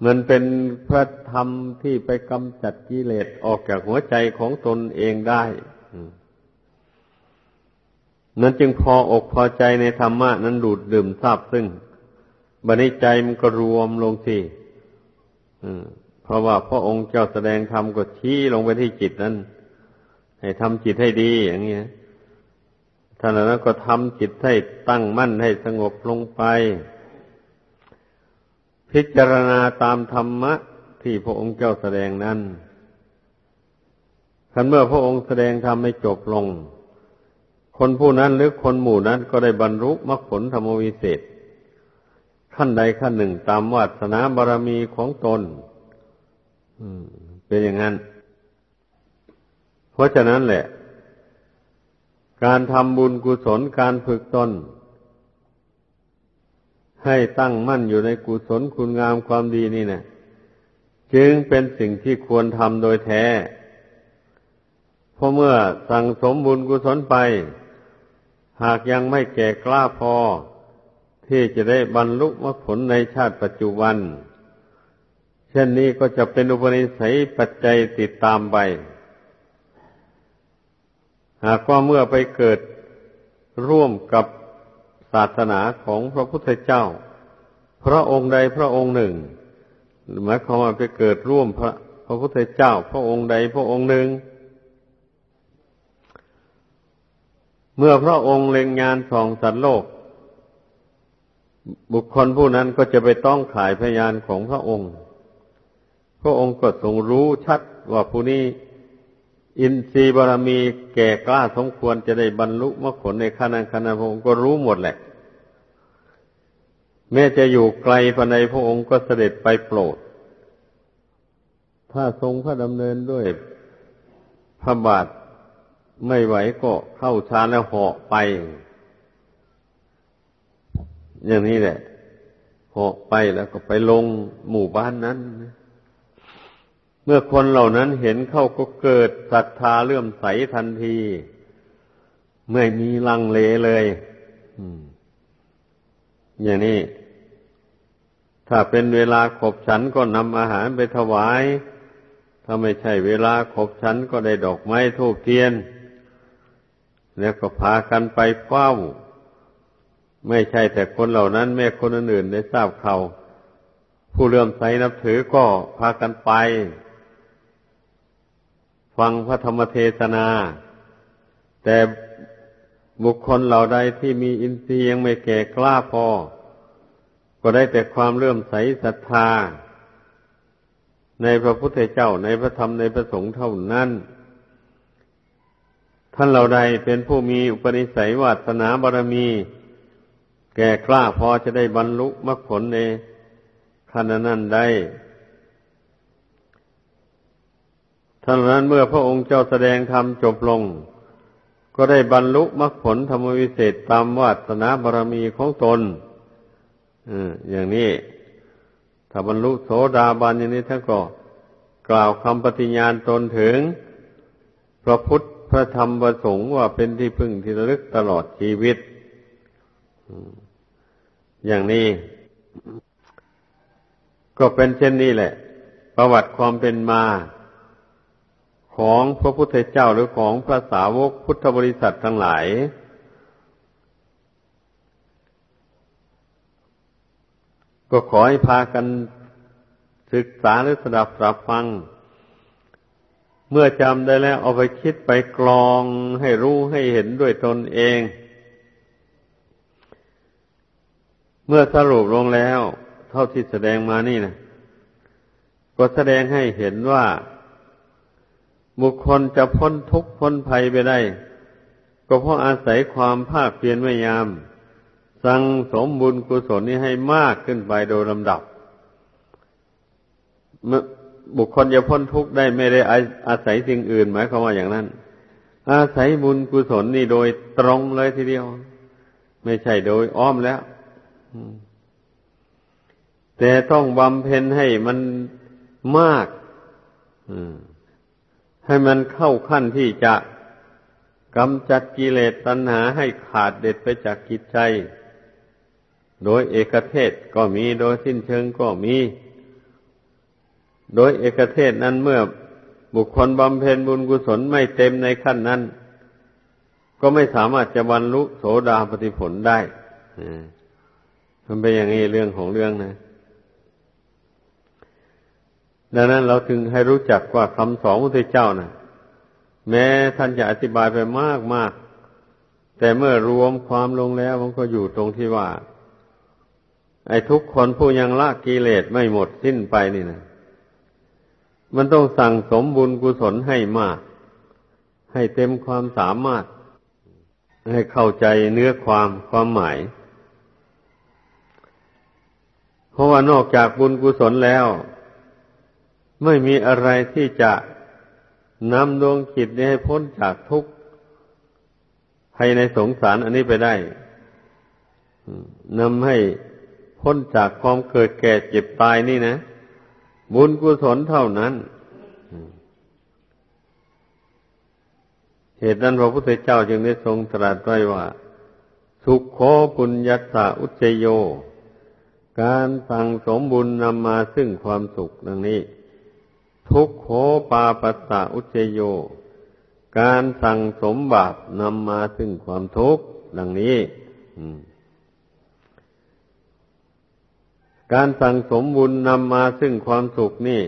มันเป็นพระธรรมที่ไปกำจัดกิเลสออกจากหัวใจของตนเองได้นั้นจึงพออกพอใจในธรรมะ นั้นดูดดื่มทราบซึ่งบันิใจมันก็รวมลงสิเพราะว่าพระองค์เจ้าแสดงธรรมก็ชี้ลงไปที่จิตนั้น ให้ทำจิตให้ดีอย่างนี้ ท่านนั้นก็ทำจิตให้ตั้งมั่นให้สงบลงไป พิจารณาตามธรรมะที่พระองค์เจ้าแสดงนั้นคันเมื่อพระองค์แสดงธรรมให้จบลง คนผู้นั้นหรือคนหมู่นั้นก็ได้บรรลุมรรคผลธรรมวิเศษขั้นใดขั้นหนึ่งตามวาสนาบารมีของตนเป็นอย่างนั้น เพราะฉะนั้นแหละ การทำบุญกุศลการฝึกตน ให้ตั้งมั่นอยู่ในกุศลคุณงามความดีนี่นะจึงเป็นสิ่งที่ควรทำโดยแท้ เพราะเมื่อสั่งสมบุญกุศลไป หากยังไม่แก่กล้าพอ ที่จะได้บรรลุมรรคผลในชาติปัจจุบัน เช่นนี้ก็จะเป็นอุปนิสัยปัจจัยติดตามไป หากว่าเมื่อไปเกิดร่วมกับศาสนาของพระพุทธเจ้า พระองค์ใดพระองค์หนึ่งหมายความว่าไปเกิดร่วมพระพระพุทธเจ้า พระองค์ใดพระองค์หนึ่ง เมื่อพระองค์เล็งงานสองสัตว์โลก บุคคลผู้นั้นก็จะไปต้องขายพยานของพระองค์ พระองค์ก็ทรงรู้ชัดว่าผู้นี้ อินทรีย์บารมีแก่กล้าสมควรจะได้บรรลุมรรคผลในขณะขณะพระองค์ก็รู้หมดแหละ แม้จะอยู่ไกลภายในพระองค์ก็เสด็จไปโปรด ถ้าทรงพระดำเนินด้วยพระบาทไม่ไหวก็เข้าชานแล้วเหาะไป อย่างนี้แหละเหาะไปแล้วก็ไปลงหมู่บ้านนั้น เมื่อคนเหล่านั้นเห็นเข้าก็เกิดศรัทธาเลื่อมใสทันที ไม่มีลังเลเลยอืมอย่างนี้ ถ้าเป็นเวลาขบฉันก็นำอาหารไปถวาย ถ้าไม่ใช่เวลาขบฉันก็ได้ดอกไม้ทูบเทียน แล้วก็พากันไปเฝ้า ไม่ใช่แต่คนเหล่านั้น แม่คนอื่นๆได้ทราบเขาผู้เลื่อมใสนับถือก็พากันไป ฟังพระธรรมเทศนา แต่บุคคลเหล่าใดที่มีอินทรีย์ยังไม่แก่กล้าพอ ก็ได้แต่ความเลื่อมใสศรัทธา ในพระพุทธเจ้าในพระธรรมในพระสงฆ์เท่านั้น ท่านเหล่าใดเป็นผู้มีอุปนิสัยวาสนาบารมี แก่กล้าพอจะได้บรรลุมรรคผลในขณะนั้นได้ ท่านนั้นเมื่อพระองค์เจ้าแสดงธรรมจบลง ก็ได้บรรลุมรรคผลธรรมวิเศษตามวาสนาบารมีของตนอย่างนี้ ถ้าบรรลุโสดาบันอย่างนี้ท่านก็กล่าวคำปฏิญาณตนถึง พระพุทธพระธรรมประสงค์ว่าเป็นที่พึ่งที่ระลึกตลอดชีวิต อย่างนี้ ก็เป็นเช่นนี้แหละ ประวัติความเป็นมา ของพระพุทธเจ้าหรือของพระสาวกพุทธบริษัททั้งหลาย ก็ขอให้พากันศึกษาหรือสดับรับฟัง เมื่อจำได้แล้วเอาไปคิดไปกรองให้รู้ให้เห็นด้วยตนเอง เมื่อสรุปลงแล้ว เท่าที่แสดงมานี่นะก็แสดงให้เห็นว่า บุคคลจะพ้นทุกข์พ้นภัยไปได้ ก็เพราะอาศัยความภาคเพียรพยายาม สั่งสมบุญกุศลนี้ให้มากขึ้นไปโดยลำดับบุคคลจะพ้นทุกข์ได้ไม่ได้อาศัยสิ่งอื่นหมายความว่าอย่างนั้น อาศัยบุญกุศลนี่โดยตรงเลยทีเดียว ไม่ใช่โดยอ้อมแล้วแต่ต้องบำเพ็ญให้มันมาก อืม ให้มันเข้าขั้นที่จะกำจัดกิเลสตัณหาให้ขาดเด็ดไปจากกิจใจ โดยเอกเทศก็มีโดยสิ้นเชิงก็มี โดยเอกเทศนั้นเมื่อบุคคลบำเพ็ญบุญกุศลไม่เต็มในขั้นนั้น ก็ไม่สามารถจะบรรลุโสดาปฏิผลได้มันเป็นอย่างนี้เรื่องของเรื่องนะ ดังนั้นเราถึงให้รู้จักว่าคำสอนพระพุทเจ้านะแม้ท่านจะอธิบายไปมากมากแต่เมื่อรวมความลงแล้วมันก็อยู่ตรงที่ว่า ไอ้ทุกคนผู้ยังละกิเลสไม่หมดสิ้นไปนี่นะมันต้องสั่งสมบุญกุศลให้มาก ให้เต็มความสามารถ ให้เข้าใจเนื้อความความหมาย เพราะว่านอกจากบุญกุศลแล้ว ไม่มีอะไรที่จะนำดวงจิตนี้ให้พ้นจากทุกข์ภายในสงสารอันนี้ไปได้นำให้พ้นจากความเกิดแก่เจ็บตายนี่นะ บุญกุศลเท่านั้น เหตุนั้นพระพุทธเจ้าจึงได้ทรงตรัสไว้ว่า สุขโขปุญญัสสะอุจโย การสั่งสมบุญนำมาซึ่งความสุขดังนี้ ทุกโขปาปัสสะอุเจโย การสั่งสมบาปนำมาซึ่งความทุกข์ดังนี้การสั่งสมบุญนำมาซึ่งความสุขนี่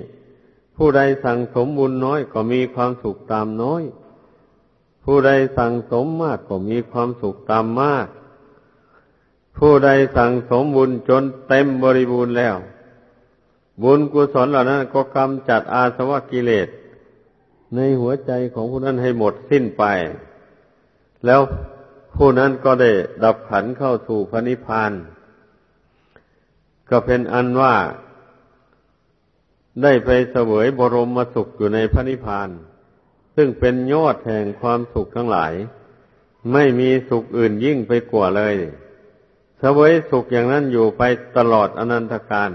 ผู้ใดสั่งสมบุญน้อยก็มีความสุขตามน้อย ผู้ใดสั่งสมมากก็มีความสุขตามมาก ผู้ใดสั่งสมบุญจนเต็มบริบูรณ์แล้ว บุญกุศลเหล่านั้นก็กำจัดอาสวะกิเลส ในหัวใจของผู้นั้นให้หมดสิ้นไป แล้วผู้นั้นก็ได้ดับขันเข้าสู่พระนิพพานก็เป็นอันว่า ได้ไปเสวยบรมสุขอยู่ในพระนิพพาน ซึ่งเป็นยอดแห่งความสุขทั้งหลาย ไม่มีสุขอื่นยิ่งไปกว่าเลย เสวยสุขอย่างนั้นอยู่ไปตลอดอนันตการ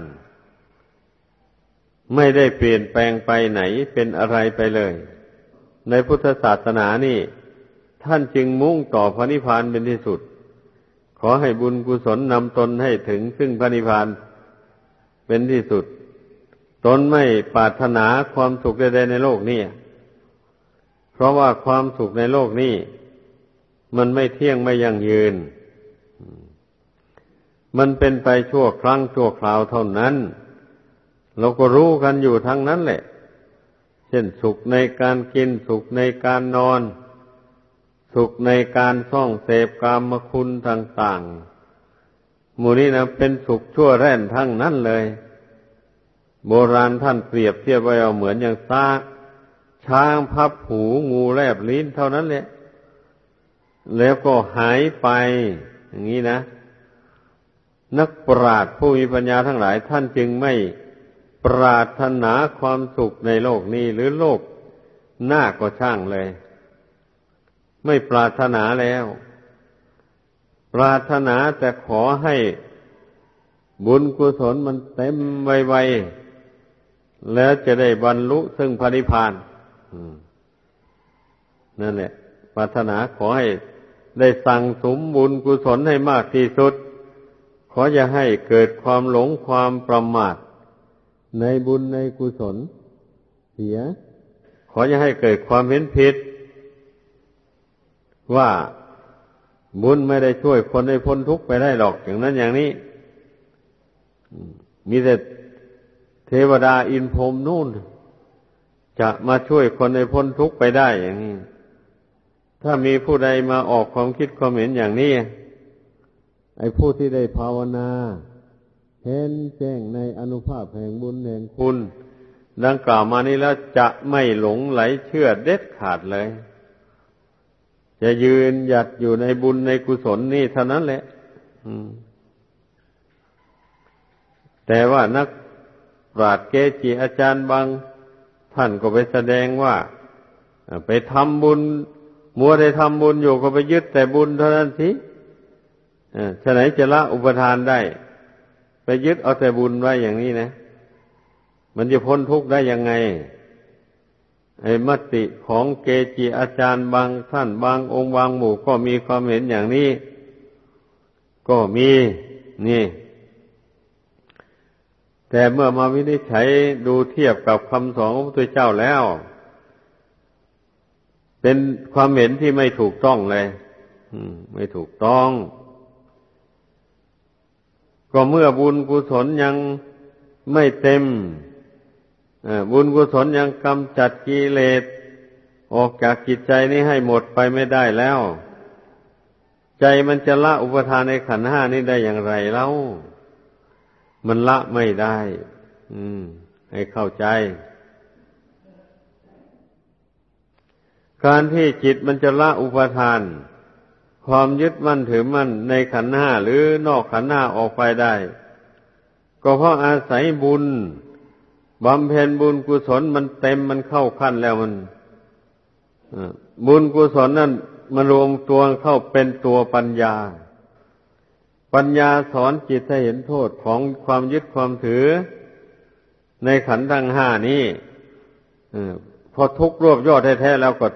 ไม่ได้เปลี่ยนแปลงไปไหนเป็นอะไรไปเลย ในพุทธศาสนานี่ ท่านจึงมุ่งต่อพระนิพพานเป็นที่สุด ขอให้บุญกุศลนำตนให้ถึงซึ่งพระนิพพานเป็นที่สุด ตนไม่ปรารถนาความสุขใดๆในโลกนี้เพราะว่าความสุขในโลกนี้มันไม่เที่ยงไม่ยั่งยืน มันเป็นไปชั่วครั้งชั่วคราวเท่านั้น เราก็รู้กันอยู่ทั้งนั้นแหละ เช่นสุขในการกิน สุขในการนอน สุขในการท่องเสพกามคุณต่างๆมูนี้นะเป็นสุขชั่วแร่นทั้งนั้นเลย โบราณท่านเปรียบเทียบไว้เอาเหมือนอย่างซาช้างพับหูงูแลบลิ้นเท่านั้นแหละ แล้วก็หายไป อย่างนี้นะ นักปราชญ์ผู้มีปัญญาทั้งหลายท่านจึงไม่ ปรารถนาความสุขในโลกนี้หรือโลกหน้าก็ช่างเลย ไม่ปรารถนาแล้ว ปรารถนาแต่ขอให้บุญกุศลมันเต็มไวๆแล้วจะได้บรรลุซึ่งพระนิพพานนั่นแหละปรารถนาขอให้ได้สั่งสมบุญกุศลให้มากที่สุด ขออย่าให้เกิดความหลงความประมาท ในบุญในกุศล เสีย ขออย่าให้เกิดความเห็นผิด ว่าบุญไม่ได้ช่วยคนให้พ้นทุกข์ไปได้หรอกอย่างนั้นอย่างนี้ มีแต่เทวดาอินพรมนู่น จะมาช่วยคนให้พ้นทุกข์ไปได้อย่างนี้ ถ้ามีผู้ใดมาออกความคิดความเห็นอย่างนี้ ไอ้ผู้ที่ได้ภาวนา เห็นแจ้งในอนุภาพแห่งบุญแห่งคุณ ดังกล่าวมานี้แล้วจะไม่หลงไหลเชื่อเด็ดขาดเลย จะยืนหยัดอยู่ในบุญในกุศลนี่เท่านั้นแหละแต่ว่านักปราชญ์เกจิอาจารย์บางท่านก็ไปแสดงว่าไปทำบุญ มัวได้ทำบุญอยู่ก็ไปยึดแต่บุญเท่านั้นสิฉะไหนจะละอุปทานได้ ไปยึดเอาแต่บุญไว้อย่างนี้นะ มันจะพ้นทุกข์ได้ยังไง ไอ้มติของเกจิอาจารย์บางท่านบางองค์บางหมู่ก็มีความเห็นอย่างนี้ ก็มีนี่ แต่เมื่อมาวินิจฉัยดูเทียบกับคำสอนของพระพุทธเจ้าแล้ว เป็นความเห็นที่ไม่ถูกต้องเลยไม่ถูกต้อง ก็เมื่อบุญกุศลยังไม่เต็มบุญกุศลยังกำจัดกิเลสออกจากจิตใจนี้ให้หมดไปไม่ได้แล้ว ใจมันจะละอุปทานในขันห้านี้ได้อย่างไรเล่า มันละไม่ได้ อืม ให้เข้าใจ การที่จิตมันจะละอุปทาน ความยึดมั่นถือมั่นในขันห้าหรือนอกขันห้าออกไปได้ ก็เพราะอาศัยบุญบำเพ็ญบุญกุศลมันเต็มมันเข้าขั้นแล้วมันบุญกุศลนั่นมันรวมตัวเข้าเป็นตัวปัญญา ปัญญาสอนจิตให้เห็นโทษของความยึดความถือ ในขันธ์ทั้งห้านี้พอทุกรวบยอดแท้ๆแล้วก็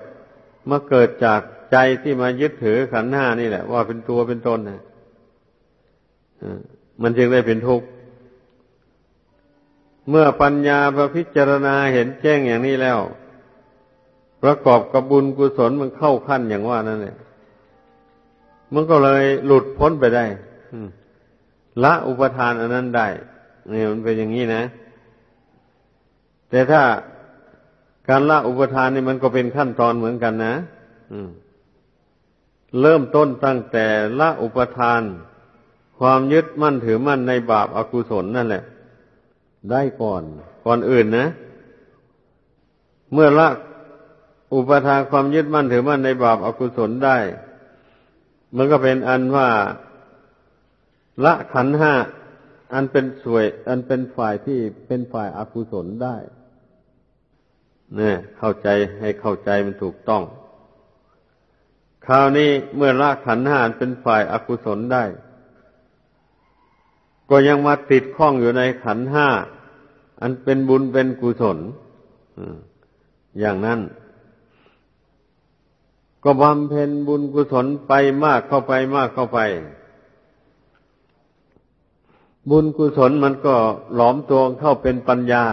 มาเกิดจาก ใจที่มายึดถือขันห้านี่แหละ ว่าเป็นตัวเป็นตนนะมันจึงได้เป็นทุกข์ เมื่อปัญญาประพิจารณาเห็นแจ้งอย่างนี้แล้ว ประกอบกับบุญกุศลมันเข้าขั้นอย่างว่านั่นเลยมันก็เลยหลุดพ้นไปได้ละอุปทานอันนั้นได้นี่มันเป็นอย่างนี้นะ แต่ถ้าการละอุปทานนี่มันก็เป็นขั้นตอนเหมือนกันนะ เริ่มต้นตั้งแต่ละอุปทาน ความยึดมั่นถือมั่นในบาปอากุศลนั่นแหละ ได้ก่อนก่อนอื่นนะ เมื่อละอุปทานความยึดมั่นถือมั่นในบาปอากุศลได้ มันก็เป็นอันว่า ละขันห้าอันเป็นสวย อันเป็นฝ่ายที่เป็นฝ่ายอากุศลได้ เนี่ย เข้าใจให้เข้าใจมันถูกต้อง คราวนี้เมื่อละขันห้าเป็นฝ่ายอากุศลได้ ก็ยังมาติดข้องอยู่ในขันห้า อันเป็นบุญเป็นกุศลอย่างนั้น ก็บำเพ็ญบุญกุศลไปมากเข้าไปมากเข้าไป บุญกุศลมันก็หลอมตัวเข้าเป็นปัญญา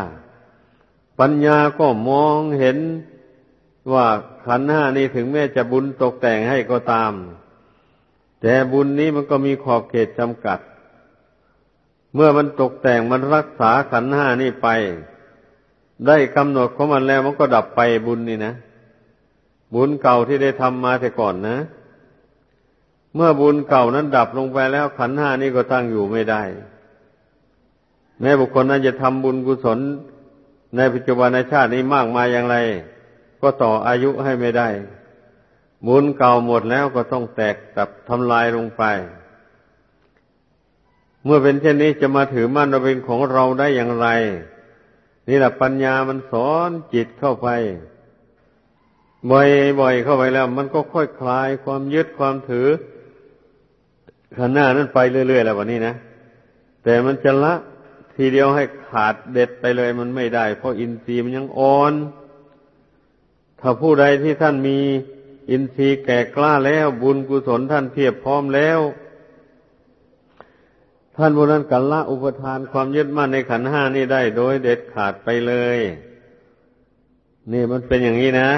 ปัญญาก็มองเห็น ว่าขันห้านี้ถึงแม้จะบุญตกแต่งให้ก็ตาม แต่บุญนี้มันก็มีขอบเขตจำกัด เมื่อมันตกแต่งมันรักษาขันห้านี่ไป ได้กำหนดของมันแล้วมันก็ดับไปบุญนี่นะ บุญเก่าที่ได้ทำมาแต่ก่อนนะ เมื่อบุญเก่านั้นดับลงไปแล้วขันห้านี่ก็ตั้งอยู่ไม่ได้ แม้บุคคลนั้นจะทำบุญกุศลในปัจจุบันในชาตินี้มากมายอย่างไร ก็ต่ออายุให้ไม่ได้ บุญเก่าหมดแล้วก็ต้องแตกตับทำลายลงไป เมื่อเป็นเช่นนี้จะมาถือมั่นว่าเป็นของเราได้อย่างไร นี่แหละปัญญามันสอนจิตเข้าไป บ่อยๆเข้าไปแล้ว มันก็ค่อยคลายความยึดความถือขันหน้านั้นไปเรื่อยๆแล้ววันนี้นะแต่มันจะละทีเดียวให้ขาดเด็ดไปเลยมันไม่ได้ เพราะอินทรีย์มันยังอ่อน ถ้าผู้ใดที่ท่านมีอินทรีย์แก่กล้าแล้วบุญกุศลท่านเพียบพร้อมแล้ว ท่านผู้นั้นกันละอุปทานความยึดมั่นในขันห้านี่ได้โดยเด็ดขาดไปเลย นี่มันเป็นอย่างนี้นะ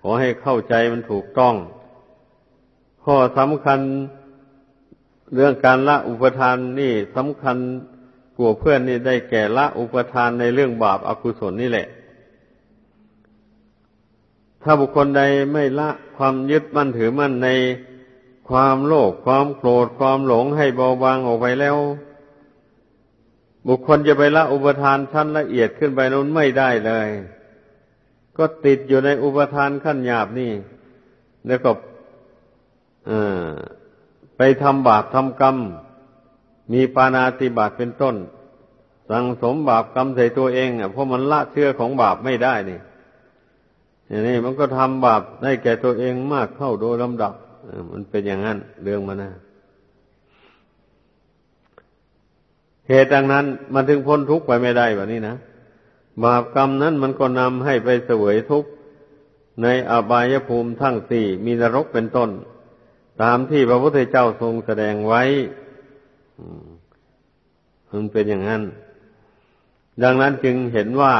ขอให้เข้าใจมันถูกต้อง ข้อสำคัญเรื่องการละอุปทานนี่สำคัญกลัวเพื่อนนี่ได้แก่ละอุปทานในเรื่องบาปอากุศลนี่แหละ ถ้าบุคคลใดไม่ละความยึดมั่นถือมั่นในความโลภความโกรธความหลงให้เบาบางออกไปแล้ว บุคคลจะไปละอุปทานชั้นละเอียดขึ้นไปนั้นไม่ได้เลย ก็ติดอยู่ในอุปทานขั้นหยาบนี่ แล้วก็ไปทำบาปทำกรรม มีปานาติบาตเป็นต้น สังสมบาปกรรมใส่ตัวเองเพราะมันละเชื่อของบาปไม่ได้นี่ อย่างนี้มันก็ทำบาปได้แก่ตัวเองมากเข้าโดยลำดับมันเป็นอย่างนั้นเรื่องมันนะเหตุดังนั้นมันถึงพ้นทุกข์ไปไม่ได้แบบนี้นะบาปกรรมนั้นมันก็นำให้ไปเสวยทุกข์ในอบายภูมิทั้งสี่มีนรกเป็นต้น ตามที่พระพุทธเจ้าทรงแสดงไว้มันเป็นอย่างนั้น ดังนั้นจึงเห็นว่า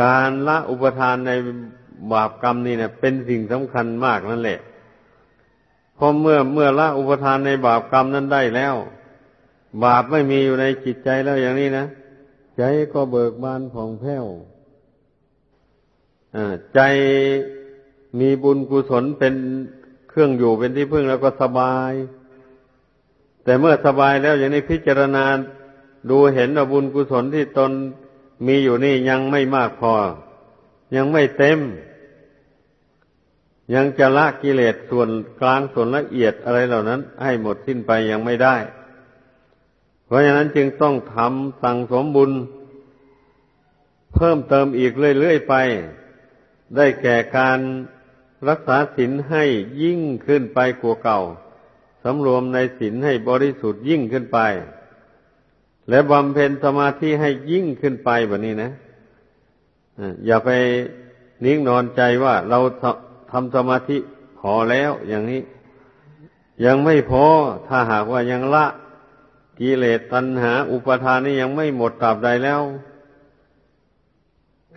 การละอุปทานในบาปกรรมนี่เนะเป็นสิ่งสำคัญมากนั่นแหละพอเมื่อเมื่อละอุปทานในบาปกรรมนั้นได้แล้ว บาปไม่มีอยู่ในจิตใจแล้วอย่างนี้นะใจก็เบิกบานผ่องแผ้วใจมีบุญกุศลเป็นเครื่องอยู่เป็นที่พึ่งแล้วก็สบาย แต่เมื่อสบายแล้วอย่างนี้พิจารณาดูเห็นว่าบุญกุศลที่ตน มีอยู่นี่ยังไม่มากพอ ยังไม่เต็ม ยังจะละกิเลสส่วนกลางส่วนละเอียดอะไรเหล่านั้น ให้หมดสิ้นไปยังไม่ได้ เพราะฉะนั้นจึงต้องทำสั่งสมบุญ เพิ่มเติมอีกเรื่อยๆไป ได้แก่การรักษาศีลให้ยิ่งขึ้นไปกว่าเก่าสำรวมในศีลให้บริสุทธิ์ยิ่งขึ้นไป และบำเพ็ญสมาธิให้ยิ่งขึ้นไปแบบนี้นะอย่าไปนิ่งนอนใจว่าเราทำสมาธิพอแล้วอย่างนี้ ยังไม่พอถ้าหากว่ายังละกิเลสตัณหา อุปทานนี่ยังไม่หมดตราบใดแล้ว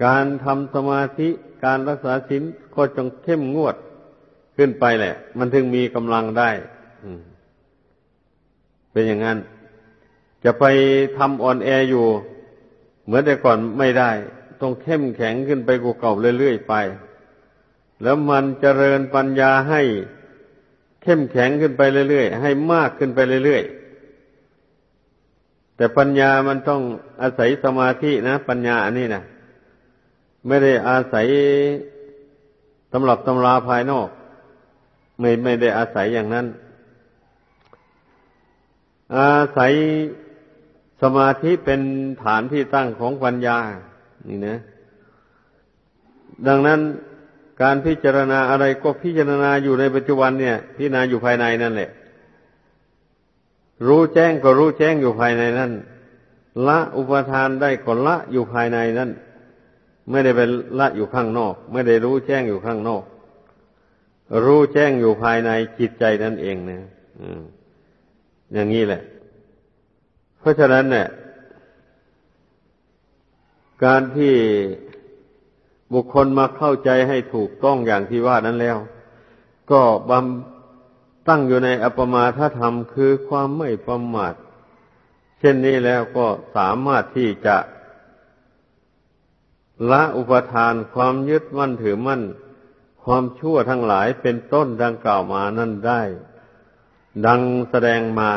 การทำสมาธิการรักษาศีลก็จงเข้มงวดขึ้นไปแหละ มันถึงมีกำลังได้เป็นอย่างนั้น จะไปทำอ่อนแออยู่ เหมือนแต่ก่อนไม่ได้ ต้องเข้มแข็งขึ้นไปกว่าเก่าเรื่อยๆไป แล้วมันเจริญปัญญาให้เข้มแข็งขึ้นไปเรื่อยๆให้มากขึ้นไปเรื่อยๆแต่ปัญญามันต้องอาศัยสมาธินะ ปัญญาอันนี้นะไม่ได้อาศัยตำรับตำราภายนอก ไม่ไม่ได้อาศัยอย่างนั้น อาศัย สมาธิเป็นฐานที่ตั้งของปัญญา นี่นะ ดังนั้นการพิจารณาอะไรก็พิจารณาอยู่ในปัจจุบันเนี่ย พิจารณาอยู่ภายในนั่นแหละ รู้แจ้งก็รู้แจ้งอยู่ภายในนั่น ละอุปทานได้ก็ละอยู่ภายในนั่น ไม่ได้ไปละอยู่ข้างนอก ไม่ได้รู้แจ้งอยู่ข้างนอก รู้แจ้งอยู่ภายในจิตใจนั่นเองนะอย่างนี้แหละ เพราะฉะนั้นเนี่ยการที่บุคคลมาเข้าใจให้ถูกต้องอย่างที่ว่านั้นแล้ว ก็บำตั้งอยู่ในอปมาทธรรมคือความไม่ประมาทเช่นนี้แล้วก็สามารถที่จะละอุปทานความยึดมั่นถือมั่น ความชั่วทั้งหลายเป็นต้นดังกล่าวมานั่นได้ ดังแสดงมา